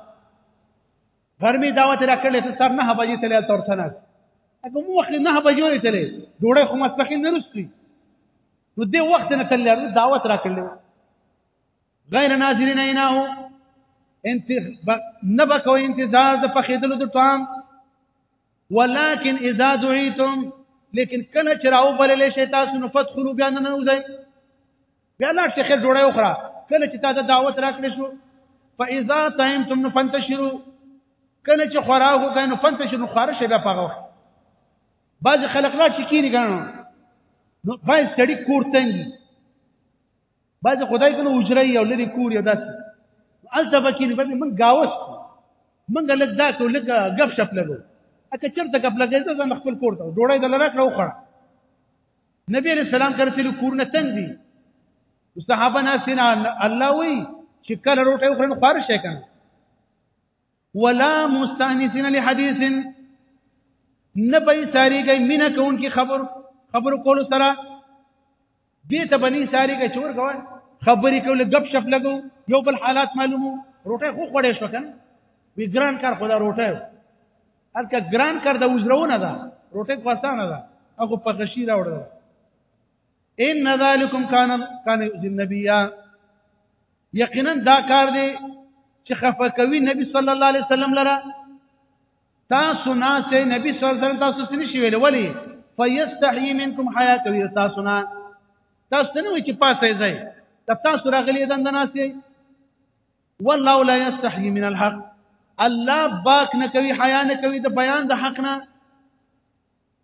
ګرمي دعوت را کړلې ته سر نه بجې تلل تر څنګه هغه مو وخت نه بجې ورې تلې ډوړې خو مس پخې نه رسېږي نو دې وخت نه تلل دعوت را کړلې غیر ناظرین اناو انت نه به کوي انتظار د پخېدلو د طعام ولكن اذا دعيتم لیکن کله چې راو بللې شي تاسو نو فتخلوا بیا نه نوځي بیا لا شیخ جوړه اخرى کله چې تاسو دعوت راکړې شو فاذا طعمتم فانتشروا کله چې خوراک وکړئ نو فانتشروا خارشه بیا پغه وخت بعض خلک لا چې کیږي غنو نو باید سړی کورتنګي بعض خدای کنه اجره یو لري کور یو داس الته بکې نه به من گاوس من لګ دا کو لګ غب شپ لګو اته چرته غب لګې زه مخ خپل کور ته ډوړې د لراک نو خړ نبی علیہ السلام کرتل کور نه تنگ دي صحابه ناسینا الله وی چې کله روټه وخره نو خارج شي کنه ولا مستانسین لحدیث نه به ساری گئی مینا کون کی خبر خبر کول سره دې ته بني ساری کې چور کوي خبرې کول غب شپ لګو یو بل حالات معلومو روټه خو خړې شو کنه وی ګران کار خدا روټه الکه ګران کار د وزرونه ده روټه کوستانه ده هغه په غشي راوړل ان ذالکم کان کان النبی یقینا دا کار دی چې خفه کوي نبی صلی الله علیه وسلم لره تاسو نه چې نبی صلی الله علیه وسلم تاسو سن شي ویل ولی فیستحی منکم حیا کوي تاسو نه تاسو نه وی چې پاسه ځای تاسو راغلی دند ناسي والله لا یستحی من الحق الله باک نه کوي حیا نه کوي د بیان د حق نه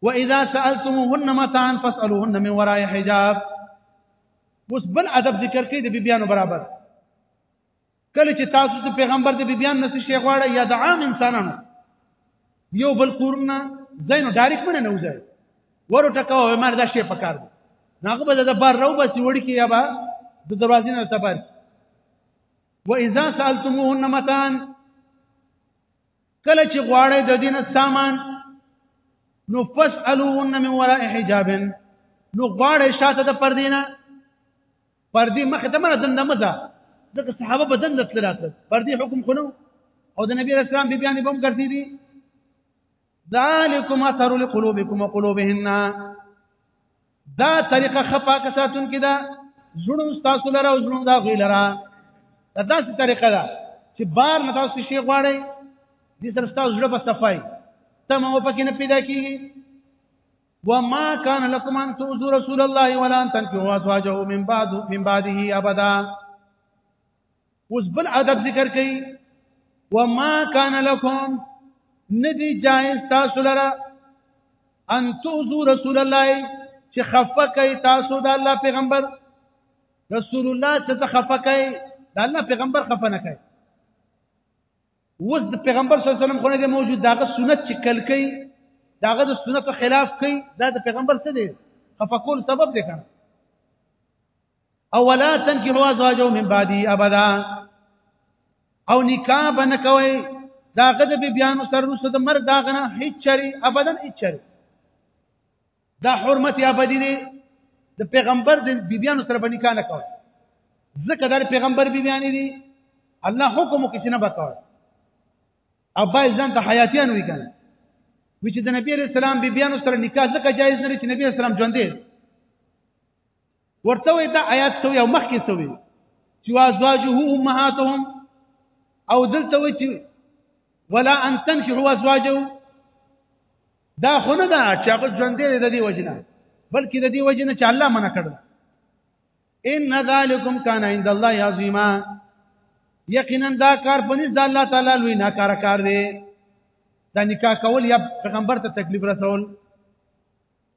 واذا سالتموهن متاعا فاسالوهن من وراء حجاب بس بل ادب ذکر کوي د بیبيانو برابر کله چې تاسو ته پیغمبر د بیبيان نسی شي غواړي یا د عام انسانانو یو بل کورونه زینو ډایرک منه نه وځي ورو ټکو عمر دا شی پکار دی ناغه به د بار رو بس وړي کې یا با د دروازې نه تبر و اذا سالتموهن متان کله چې غواړي د دینه سامان نو فسالوهن من وراء حجاب نو غواړي شاته د پردینه پردي مخه ته مړه دنده مزه ځکه صحابه بدن د تل راتل پردي حکم خونو او د نبی رسول الله بیان به هم ګرځي دي ذالکم اثر لقلوبکم وقلوبهن دا طریقه خفا کساتون کې دا زړه تاسو لره او زړه دا غوی لره دا داسې طریقه ده چې بار نه تاسو شي غواړي دې سره تاسو زړه په صفای تم او پکې نه پیدا کیږي وما كان لكم ان تؤذوا رسول الله ولا ان تنكحوا ازواجه من بعد من بعده ابدا اوس بل ادب ذکر کړي وما كان لكم ندي جائز تاسو لره ان تؤذوا رسول الله چې خفه کوي تاسو د الله پیغمبر رسول الله چې خفه کوي د الله پیغمبر خفه نه کوي اوس د پیغمبر صلی الله علیه وسلم خو نه دی موجود داغه سنت چې کل کوي داغه د سنت خلاف کوي دا د پیغمبر څه دی خفقول سبب دی کنه اولا تنکروا زواجو من بعدی ابدا او نکاح بنه کوي داغه د بیانو سره رسو د مرګ داغه نه هیڅ چری ابدا هیڅ چری دا حرمت یا بدی دی د پیغمبر د بیبیانو سره باندې کانه کوي ځکه دا پیغمبر بیبیان دي الله حکم کې څه نه بکوي او باید ځان ته حیاتیان وي کنه چې د نبی رسول الله بیبیانو سره نکاح ځکه جایز نه چې نبی رسول الله ژوند دی ورته وي دا آیات سوی او مخکې سوی چې وازواجه امهاتهم او دلته وي چې ولا ان تنكحوا ازواجه دا خو نه ده چې هغه ژوند دی د دې وجنه بلکې د دې وجنه چې الله منع کړ ان ذالکم کان عند الله عظیما یقینا دا کار پنځ د الله تعالی لوی نه کار کار دی دا نکاح کول یا پیغمبر ته تکلیف رسول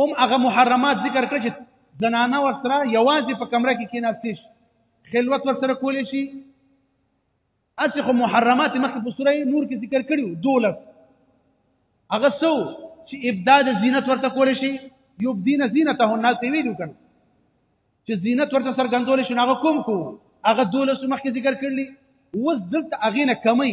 هم هغه محرمات ذکر کړ چې زنانه ورسره یوازې په کمره کې کېناستې شي خلوت ورسره کولی شي اسی خو محرمات مخکې په سوره نور کې ذکر کړیو دولس هغه سو چې ابداع د زینت ورته کولی شي یبدین زینتهن ناس یې ویلو کنه چې زینت ورته څرګندول شي هغه کوم کو هغه دولس مخکې ذکر کړلی وز دلته اغینه کمی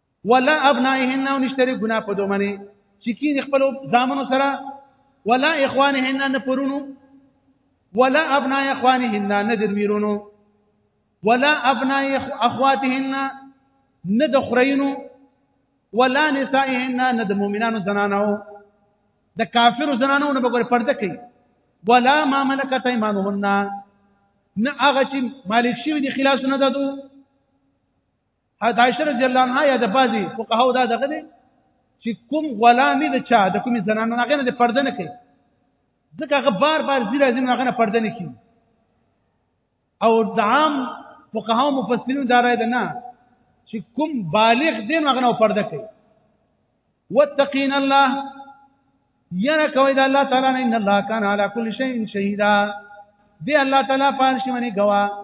ولا ابنائهن او نشتري ګنا په دومنه چې کین خپل ځامنو سره ولا اخوانهن نه پرونو ولا ابناء اخوانهن نه درویرونو ولا ابناء اخواتهن نه د خرینو ولا نسائهن نه د مؤمنانو زنانو د کافرو زنانو نه بغیر پرده کوي ولا ما ملکت ایمانهن نه هغه چې مالک شوی دي خلاص نه ددو حضرت عائشه رضی الله عنها یا د بازي فقهاو دا دغه دي چې کوم غلامي د چا د کومې زنانه هغه نه پرده نه کوي ځکه هغه بار بار زیرا زین هغه نه پرده نه کوي او د عام فقهاو مفسرین دا راي ده نه چې کوم بالغ دین هغه نه پرده کوي واتقین الله یره کوي د الله تعالی نه ان الله کان علی کل شیء شهیدا دی الله تعالی پارشي منی گواه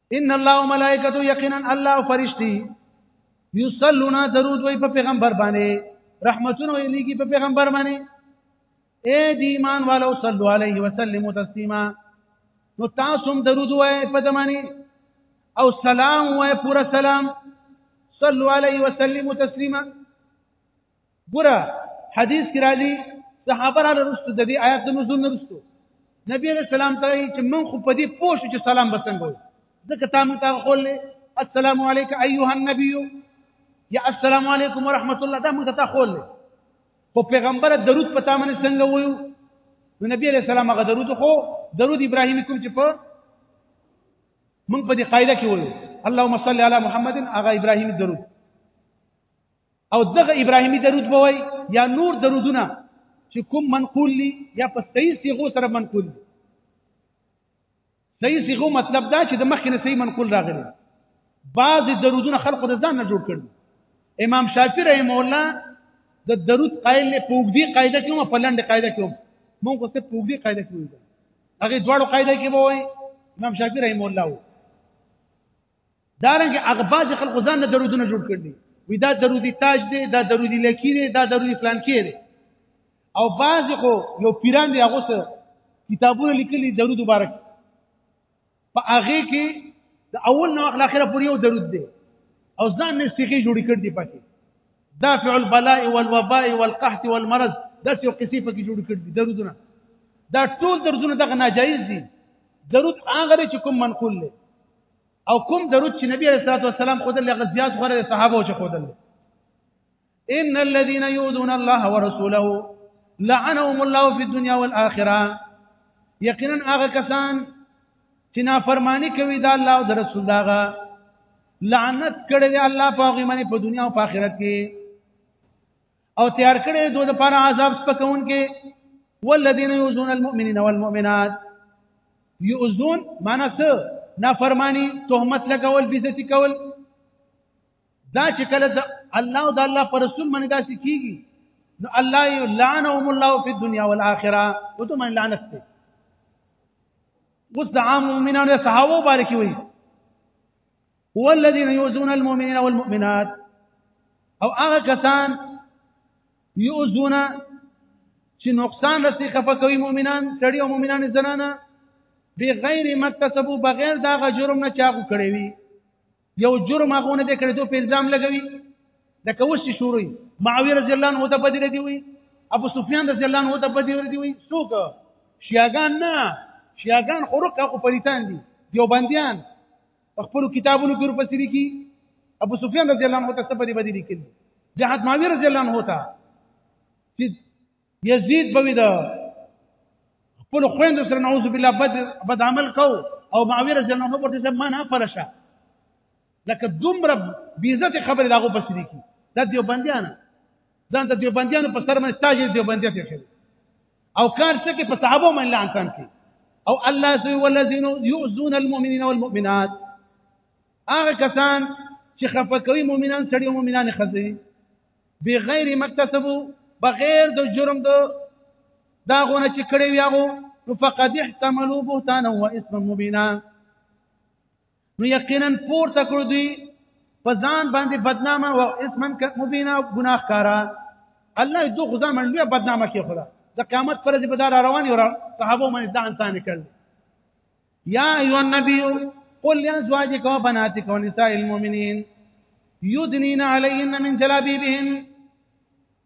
ان الله وملائکته یقینا الله فرشتي یصلون درود وای په پیغمبر باندې رحمتونه ویلېږي په پیغمبر باندې اے دی ایمان والو صلو علیه وسلم تسلیما نو تاسو هم درود وای په دمانی او سلام وای پورا سلام صلو علیه وسلم تسلیما ګوره حدیث کې راځي صحابه را لرستو د دې آیات د نزول لرستو نبی علیہ السلام ته چې من خو په دې پوه شو چې سلام به څنګه وي ځکه تا مونږ ته خولې السلام علیک ایها النبی یا السلام علیکم ورحمت الله دا مونږ ته خولې خو پیغمبر درود پتا باندې څنګه وایو نو نبی علیہ السلام هغه درود خو درود ابراهیمی کوم چې په مونږ په دې قاعده کې وایو اللهم صل علی محمد هغه ابراهیمی درود او دغه ابراهیمی درود بوي یا نور درودونه چې کوم منقول دي یا په صحیح صيغو سره منقول دي صحیح صيغو مطلب دا چې د مخکې نه صحیح منقول راغلي بعض درودونه خلقو د ځان نه جوړ کړي امام شافعي رحم الله د درود قائل له پوګدي قاعده کې هم په لنډ قاعده کې هم مونږ څه پوګدي قاعده کې وایو هغه دواړو قاعده کې وایي امام شافعي رحم الله دارنګ هغه باز خلکو ځان له درودونه جوړ کړي وی دا درودی تاج دی دا درودی لکی دی دا درودی فلان کې دی او باز خو یو پیران دی هغه سره کتابونه لیکلي درود مبارک په هغه کې د اول نو اخر اخره پورې یو درود دی او ځان نه سیخي جوړ کړ دی پکې دافع البلاء والوباء والقحط والمرض دا څه قصې پکې جوړ کړ دي درودونه دا ټول درودونه دغه ناجایز دي درود هغه چې کوم منقول دی او کوم درود چې نبی عليه الصلاه والسلام خود له غزيات غره صحابه چې خود له ان الذين يؤذون الله ورسوله لعنهم الله في الدنيا والاخره یقینا هغه کسان چې نافرمانی کوي د الله او د رسول داغه لعنت کړي الله په هغه باندې په دنیا او په آخرت کې او تیار کړی دوی د پاره عذاب سپکون کې والذین یؤذون المؤمنین والمؤمنات یؤذون معنا څه نافرمانی تهمت لګول بیزتی کول دا چې کله د الله او د الله پر رسول باندې داسې کیږي نو الله لعنهم الله فی الدنیا والآخرة وته من لعنت ته اوس د عام مؤمنانو صحابه بارکی وي هو الذين يؤذون المؤمنين والمؤمنات او هغه کسان يؤذون چې نقصان رسي خفه کوي مؤمنان سړي او مؤمنان زنانه بغیر مکتسبو بغیر دا غ جرم نه چاغو کړی وي یو جرم هغه نه دې کړی دوی په الزام لګوي د کوس شروع معاویه رضی الله عنه ته بدر دی وي ابو سفیان رضی الله عنه ته بدر دی وي څوک شیاغان نه شیاغان خورق او پلیتان دي یو بندیان خپل کتابونو کې ورپسې لیکي ابو سفیان رضی الله عنه ته په دې باندې لیکل جهاد معاویه رضی الله عنه ته چې یزید بوي دا خپل خويند سره نعوذ بالله بد بد عمل کو او معاویه رضی الله عنه ورته ما نه پرشه لکه دومره بیزت خبر لاغو پسې لیکي دا دیوبندیان ځان ته دیوبندیانو په سر باندې تاج دیوبندیان ته شي او کار څه کې په صحابه باندې لعن کړم کې او الله سوی والذین یؤذون المؤمنین والمؤمنات هغه کسان چې خفه کوي مؤمنان سړي او مؤمنان خزي بغیر مکتسبو بغیر د جرم د دا غونه چې کړی ویاغو فقد احتملوا بهتانا واثما مبینا نو یقینا پور تکړه دوی په ځان باندې بدنامه او اسمن ک مبینا ګناهکارا الله دو خدا من لوی بدنامه کې خدا د قیامت پر دې بدار رواني او صحابه من ځان ته نکړ یا ایو النبی قل لازواجک و بناتک و نساء المؤمنین یدنین علیهن من جلابیبهن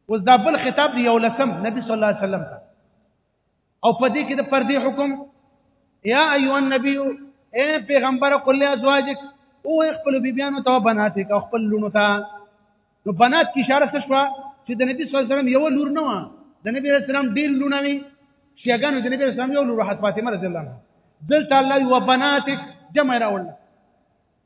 اوس دا بل خطاب دی یو لسم نبی صلی الله علیه وسلم ته او په دې کې د پردي حکم یا ایو النبی اے پیغمبر قل ازواجک او خپل بیبیانو ته بنات کا خپل لونو ته نو بنات کی اشاره څه شو چې د نبی صلی الله علیه وسلم یو لور نه و د نبی صلی الله علیه وسلم ډیر لونه وی شیګانو د نبی صلی الله علیه وسلم یو لور حضرت فاطمه رضی الله عنها دلته الله و بناتک جمع راول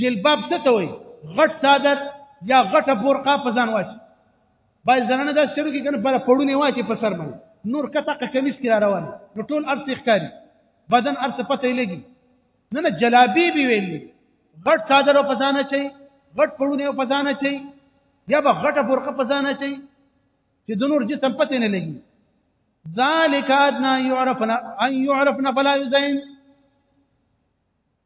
جلباب څه ته وایي غټ صادر یا غټه برقه په ځان واچي باید زنانه دا شروع کې کنه بل پړونه واچي په سر باندې نور کته کمیس کې را روان نو ټول ارث ښکاری بدن ارث پته لګي نه نه جلابي به ویل غټ صادر په ځان چي غټ پړونه په ځان چي یا به غټه برقه په ځان چي چې د نور جسم پته نه لګي ذالک ادنا يعرفنا ان يعرفنا فلا يزين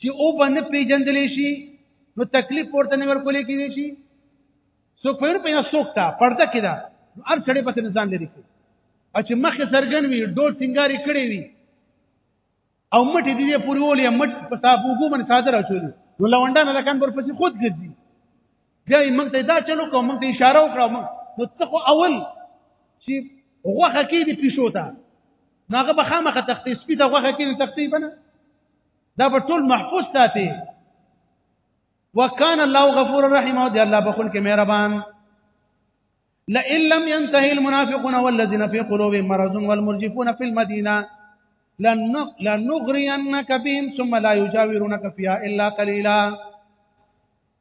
چې او به نه پیجندل شي نو تکلیف ورته نه ورکول کېږي شي څوک په په نه سوکتا پرده کې دا هر څړې په نظام لري کې او چې مخه سرګن وي ډول سنگاري کړي وي او مټ دې دې پوری ولې مټ په تابوګو من صادره چولې نو لونډان لکان پر پسې خود ګرځي بیا یې موږ ته دا چلو کوم موږ ته اشاره وکړه موږ نو ته خو اول چې غوخه کې دي پیشو ته ناغه به خامخه تختې سپی ته غوخه کې دي تختې بنه دا په ټول محفوظ ساتي وکانه الله غفور رحیم او دی الله بخون کې مهربان لئن لم ينتهي المنافقون والذين في قلوبهم مرض والمرجفون في المدينه لنغرينك بهم ثم لا يجاورونك فيها الا قليلا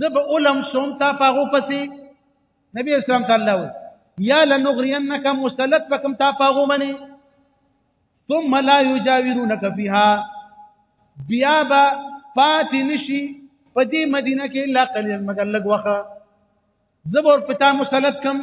زب علم سوم تا پاغو پسې نبی اسلام تعالی وي یا لنغرینک مسلط پکم تا پاغو منی ثم لا یجاورونک فیها بیا با پات نشي په دې مدینه کې الا قلیل مگر لګ وخه زبر پتا مسلط کم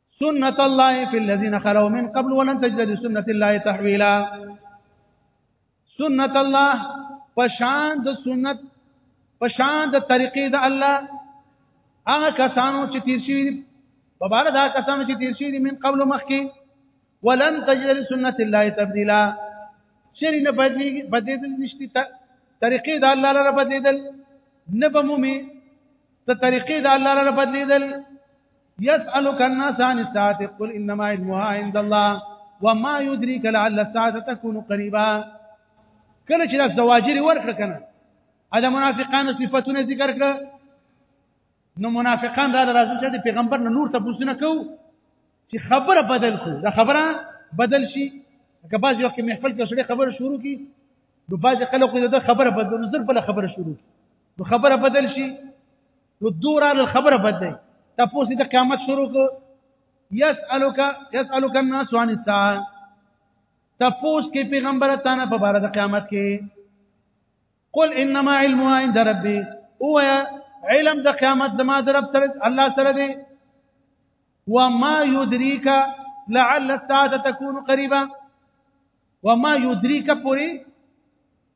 سنت الله فی الذین خلو من قبل ولن تجد لسنت الله تحویلا سنت الله پشان د سنت پشان د طریقې د الله هغه کسانو چې تیر شوی په بار دا کسانو چې تیر شوی من قبل مخکې ولن تجد لسنت الله تبدیلا شری نه بدلی بدلیدل نشتی طریقې د الله لپاره بدلیدل نه به مومي ته طریقې د الله لپاره بدلیدل يسألك الناس عن الساعة قل إنما علمها عند الله وما يدريك لعل الساعة تكون قريبا کله چې د زواجری ورکړه کنه ا د منافقانو صفاتونه ذکر کړه نو منافقان را راځي چې پیغمبر نه نور ته پوښتنه کو چې خبره بدل کو دا خبره بدل شي که بعض وخت محفل کې سړي خبره شروع کی نو بعض خلکو دا خبره بدل نظر بل خبره شروع کی نو خبره بدل شي نو دوران الخبر بدای تاسو د قیامت شروع کو یسالک یسالک الناس عن الساعه تاسو کې پیغمبر تانه په بار د قیامت کې قل انما علمها عند ربي هو علم د قیامت زما در رب سره الله سره دی وما يدريك لعل الساعه تكون قريبه وما يدريك پوری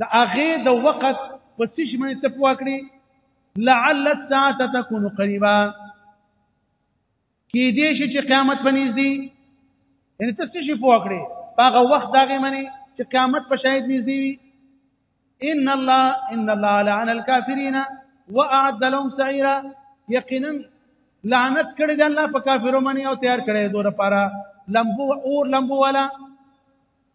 د هغه د وخت په څه شي باندې ته پوه کړې لعل الساعه تكون قريبا کې دې شي چې قیامت پنيز دي ان ته څه شي پوه کړې هغه وخت داغه منی چې قیامت په شاهد نږدې وي ان الله ان الله لعن الكافرين واعد لهم سعيرا یقینا لعنت کړی د الله په کافرو باندې او تیار کړی دوی لپاره لمبو اور لمبو والا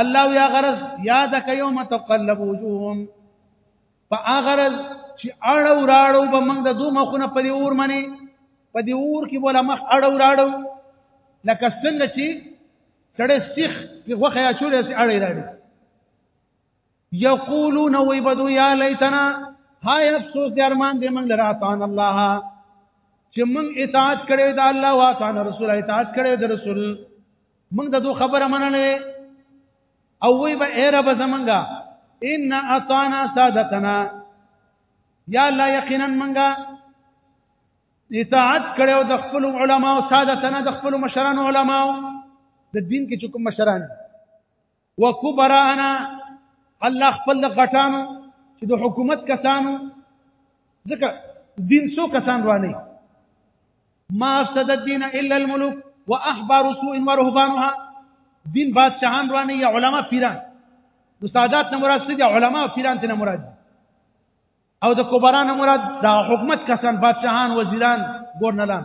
الله یا غرض یاد ک یوم تقلب وجوههم فاغرض چې اړو راړو به موږ د دوه مخونه په دې اور منی په دې اور کې بوله مخ اړو راړو لکه څنګه چې سړی سیخ کې غوخه یا چولې سي اړې راړي یقولون وی بدو یا لیتنا هاي افسوس دې ارمان دې موږ لرا تان الله چې موږ اطاعت کړو د الله او تان رسول اطاعت کړو د رسول موږ د دوه خبره منلې او وی به اے رب زمونږه ان اطعنا سادتنا یا لا یقینا منګه اطاعت کړو د خپل علما او سادتنا د خپل مشران علما د دین کې کوم مشران وکبرانا الله خپل غټانو چې د حکومت کسانو ځکه دین سو کسان رواني ما افسد الدين الا الملوك واحبار سوء ورهبانها دین بادشاہان رواني یا علما پیران د سادات نه مراد څه دي علما او پیران ته مراد او د کبرانو مراد د حکومت کسان بادشاہان وزیران ګورنلان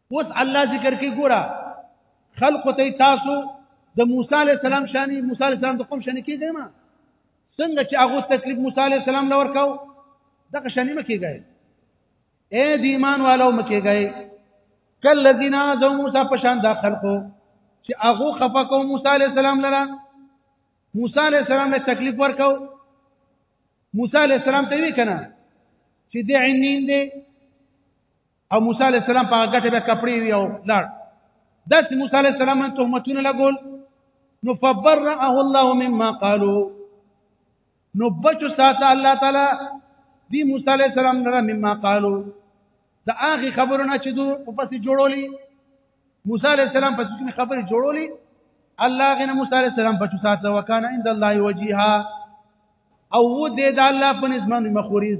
اوس الله ذکر کې ګوره خلق ته تاسو د موسی علی السلام شانی موسی علی السلام د قوم شانی کېږي ما څنګه چې هغه تکلیف موسی علی السلام لور کاو دغه شانی مکه گئے اے د ایمان والو مکه گئے کل الذين ذو موسی په شان دا خلقو چې هغه خفه کو موسی علی السلام لره موسی علی السلام له تکلیف ورکاو موسی علی السلام ته وی کنه چې د عینین دی او موسی علی السلام په غټه به کپړې وی او لاړ داس موسی علی السلام باندې تهمتونه لګول نو فبرأه الله مما قالو نو بچو ساته الله تعالی دی موسی علی السلام نه مما قالو دا هغه خبرونه چې دوی په پسې جوړولې موسی علی السلام پسې کوم خبرې جوړولې الله غنه موسی علی السلام بچو ساته وکانه عند الله وجيها او دې د الله په نسبت مخوريز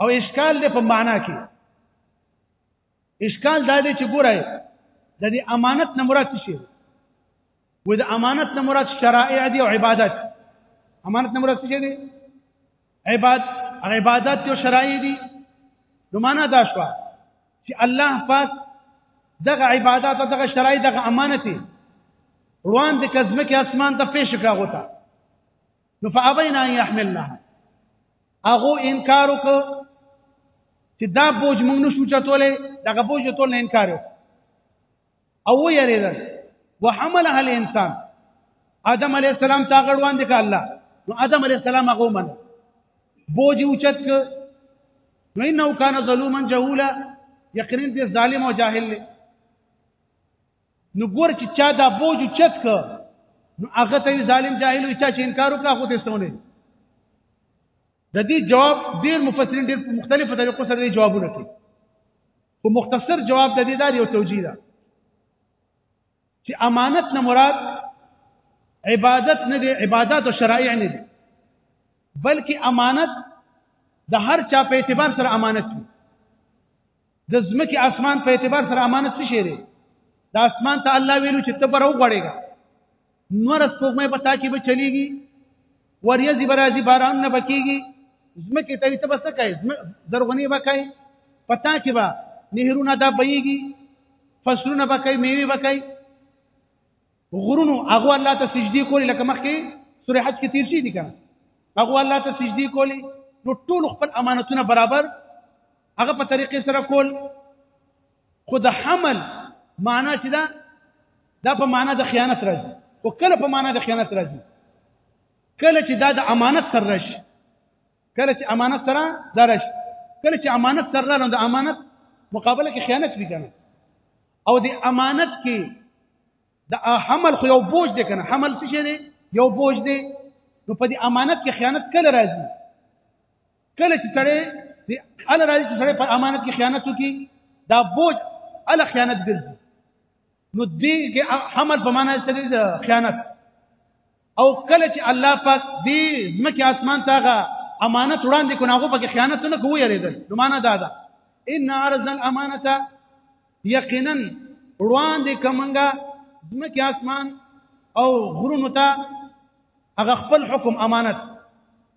او اشکال دې په معنا کې اشکال دا دی چې ګورای د دې امانت نه مراد څه و د امانت نه مراد شرایع دي او عبادت امانت نه مراد څه دي عبادت عبادت او شرایع دي نو معنا دا شو چې الله پاک دغه عبادت او دغه شرایع دغه امانت روان د کزمه کې اسمان ته پیش کړه غوته نو فابینا ان يحملنها هغه انکار وکړ چې دا بوج موږ نشو چتولې دا بوج ټول نه انکار وکړ او یریدل وحملها الانسان ادم علی السلام تا غړوان دي الله نو ادم علی السلام هغه من بوج اوچت ک نو انه کان ظلوما جهولا یقینا دې ظالم او جاهل نو ګور چې چا دا بوج چت ک نو هغه ته ظالم جاهل وي چې انکار وکړه خو دې ستونه د دې جواب ډیر مفسرین ډیر په مختلفو طریقو سره جوابونه کوي په مختصر جواب د دې دار یو توجیه ده چې امانت نه مراد عبادت نه دی عبادت او شرایع نه دی بلکې امانت د هر چا په اعتبار سره امانت دی د ځمکې اسمان په اعتبار سره امانت څه شی دی د اسمان ته الله ویلو چې ته پر وغړېږه نور سپوږمۍ په تا کې به چلیږي وریځې به راځي باران نه بکیږي ځمکې ته ته به څه کوي زرغونې به کوي په تا کې به نهرونه دا بهیږي فصلونه به کوي میوې به کوي غرونو هغه الله ته سجدي کولی لکه مخکې سورې حج کې تیر شي دي کنه هغه الله ته سجدي کولی نو ټول خپل امانتونه برابر هغه په طریقې سره کول خود حمل معنا چې دا دا په معنا د خیانت راځي او کله په معنا د خیانت راځي کله چې دا د امانت سره راشي کله چې امانت سره دا راشي کله چې امانت سره راځي د امانت مقابله کې خیانت وی کنه او د امانت کې د حمل خو یو بوج دی کنه حمل څه شي دی یو بوج دی نو په دې امانت کې خیانت کله راځي کله چې سړی دی ال راځي چې سړی پر امانت کې خیانت وکي دا بوج ال خیانت ګرځي نو دې کې حمل په معنا څه دی خیانت او کله چې الله پاک دې مکه اسمان تاغه امانت وړاندې کو ناغو پکې خیانت نه کوی یریدل نو معنا دا ده ان عرض الامانه یقینا وړاندې کومنګا مکه اسمان او غرونو ته هغه خپل حکم امانت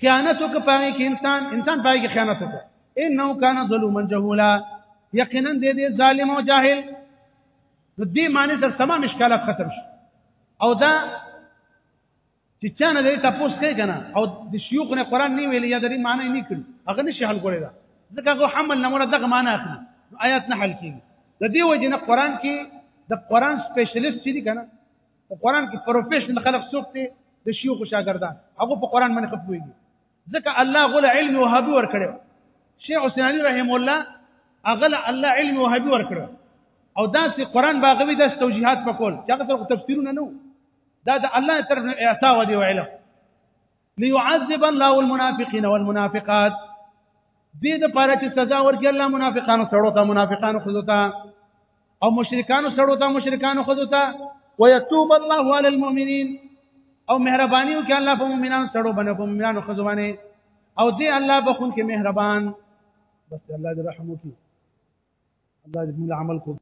خیانت وک پاره کې انسان انسان پاره کې خیانت وک انه کان ظلوما جهولا یقینا دې دې ظالم او جاهل نو دې معنی سره تمام اشکالات ختم شي او دا چې چانه دې تاسو کوي کنه او د شيوخ نه قران نه ویل یا دې معنی نه کړ هغه نشي حل کولای دا ځکه هغه حمل نه مراد دغه معنی اخلي آیات نه حل کیږي د دې وجه نه قران کې د قران سپیشلیست چې دي کنه په قران کې پروفیشنل خلک څوک دي د شیوخ شاګردان هغه په قران باندې خپوي ځکه الله غل علم او هبي ور کړو شیخ حسین علی رحم الله اغل الله علم او هبي ور کړو او دا چې قران باغوي د توجيهات پکول چې هغه تر تفسیرونه نو دا د الله تر اعطا ودی وعلم ليعذب الله المنافقين والمنافقات دې د پاره چې سزا ورکړي الله منافقانو سره ته منافقانو خزو ته او مشرکانو سړو ته مشرکانو خذو ته ويتوب الله على المؤمنين او مهرباني وکړي الله په مؤمنانو سره باندې په مؤمنانو خزو باندې او دې الله بخون کې مهربان بس الله دې رحم وکړي الله دې موږ عمل کو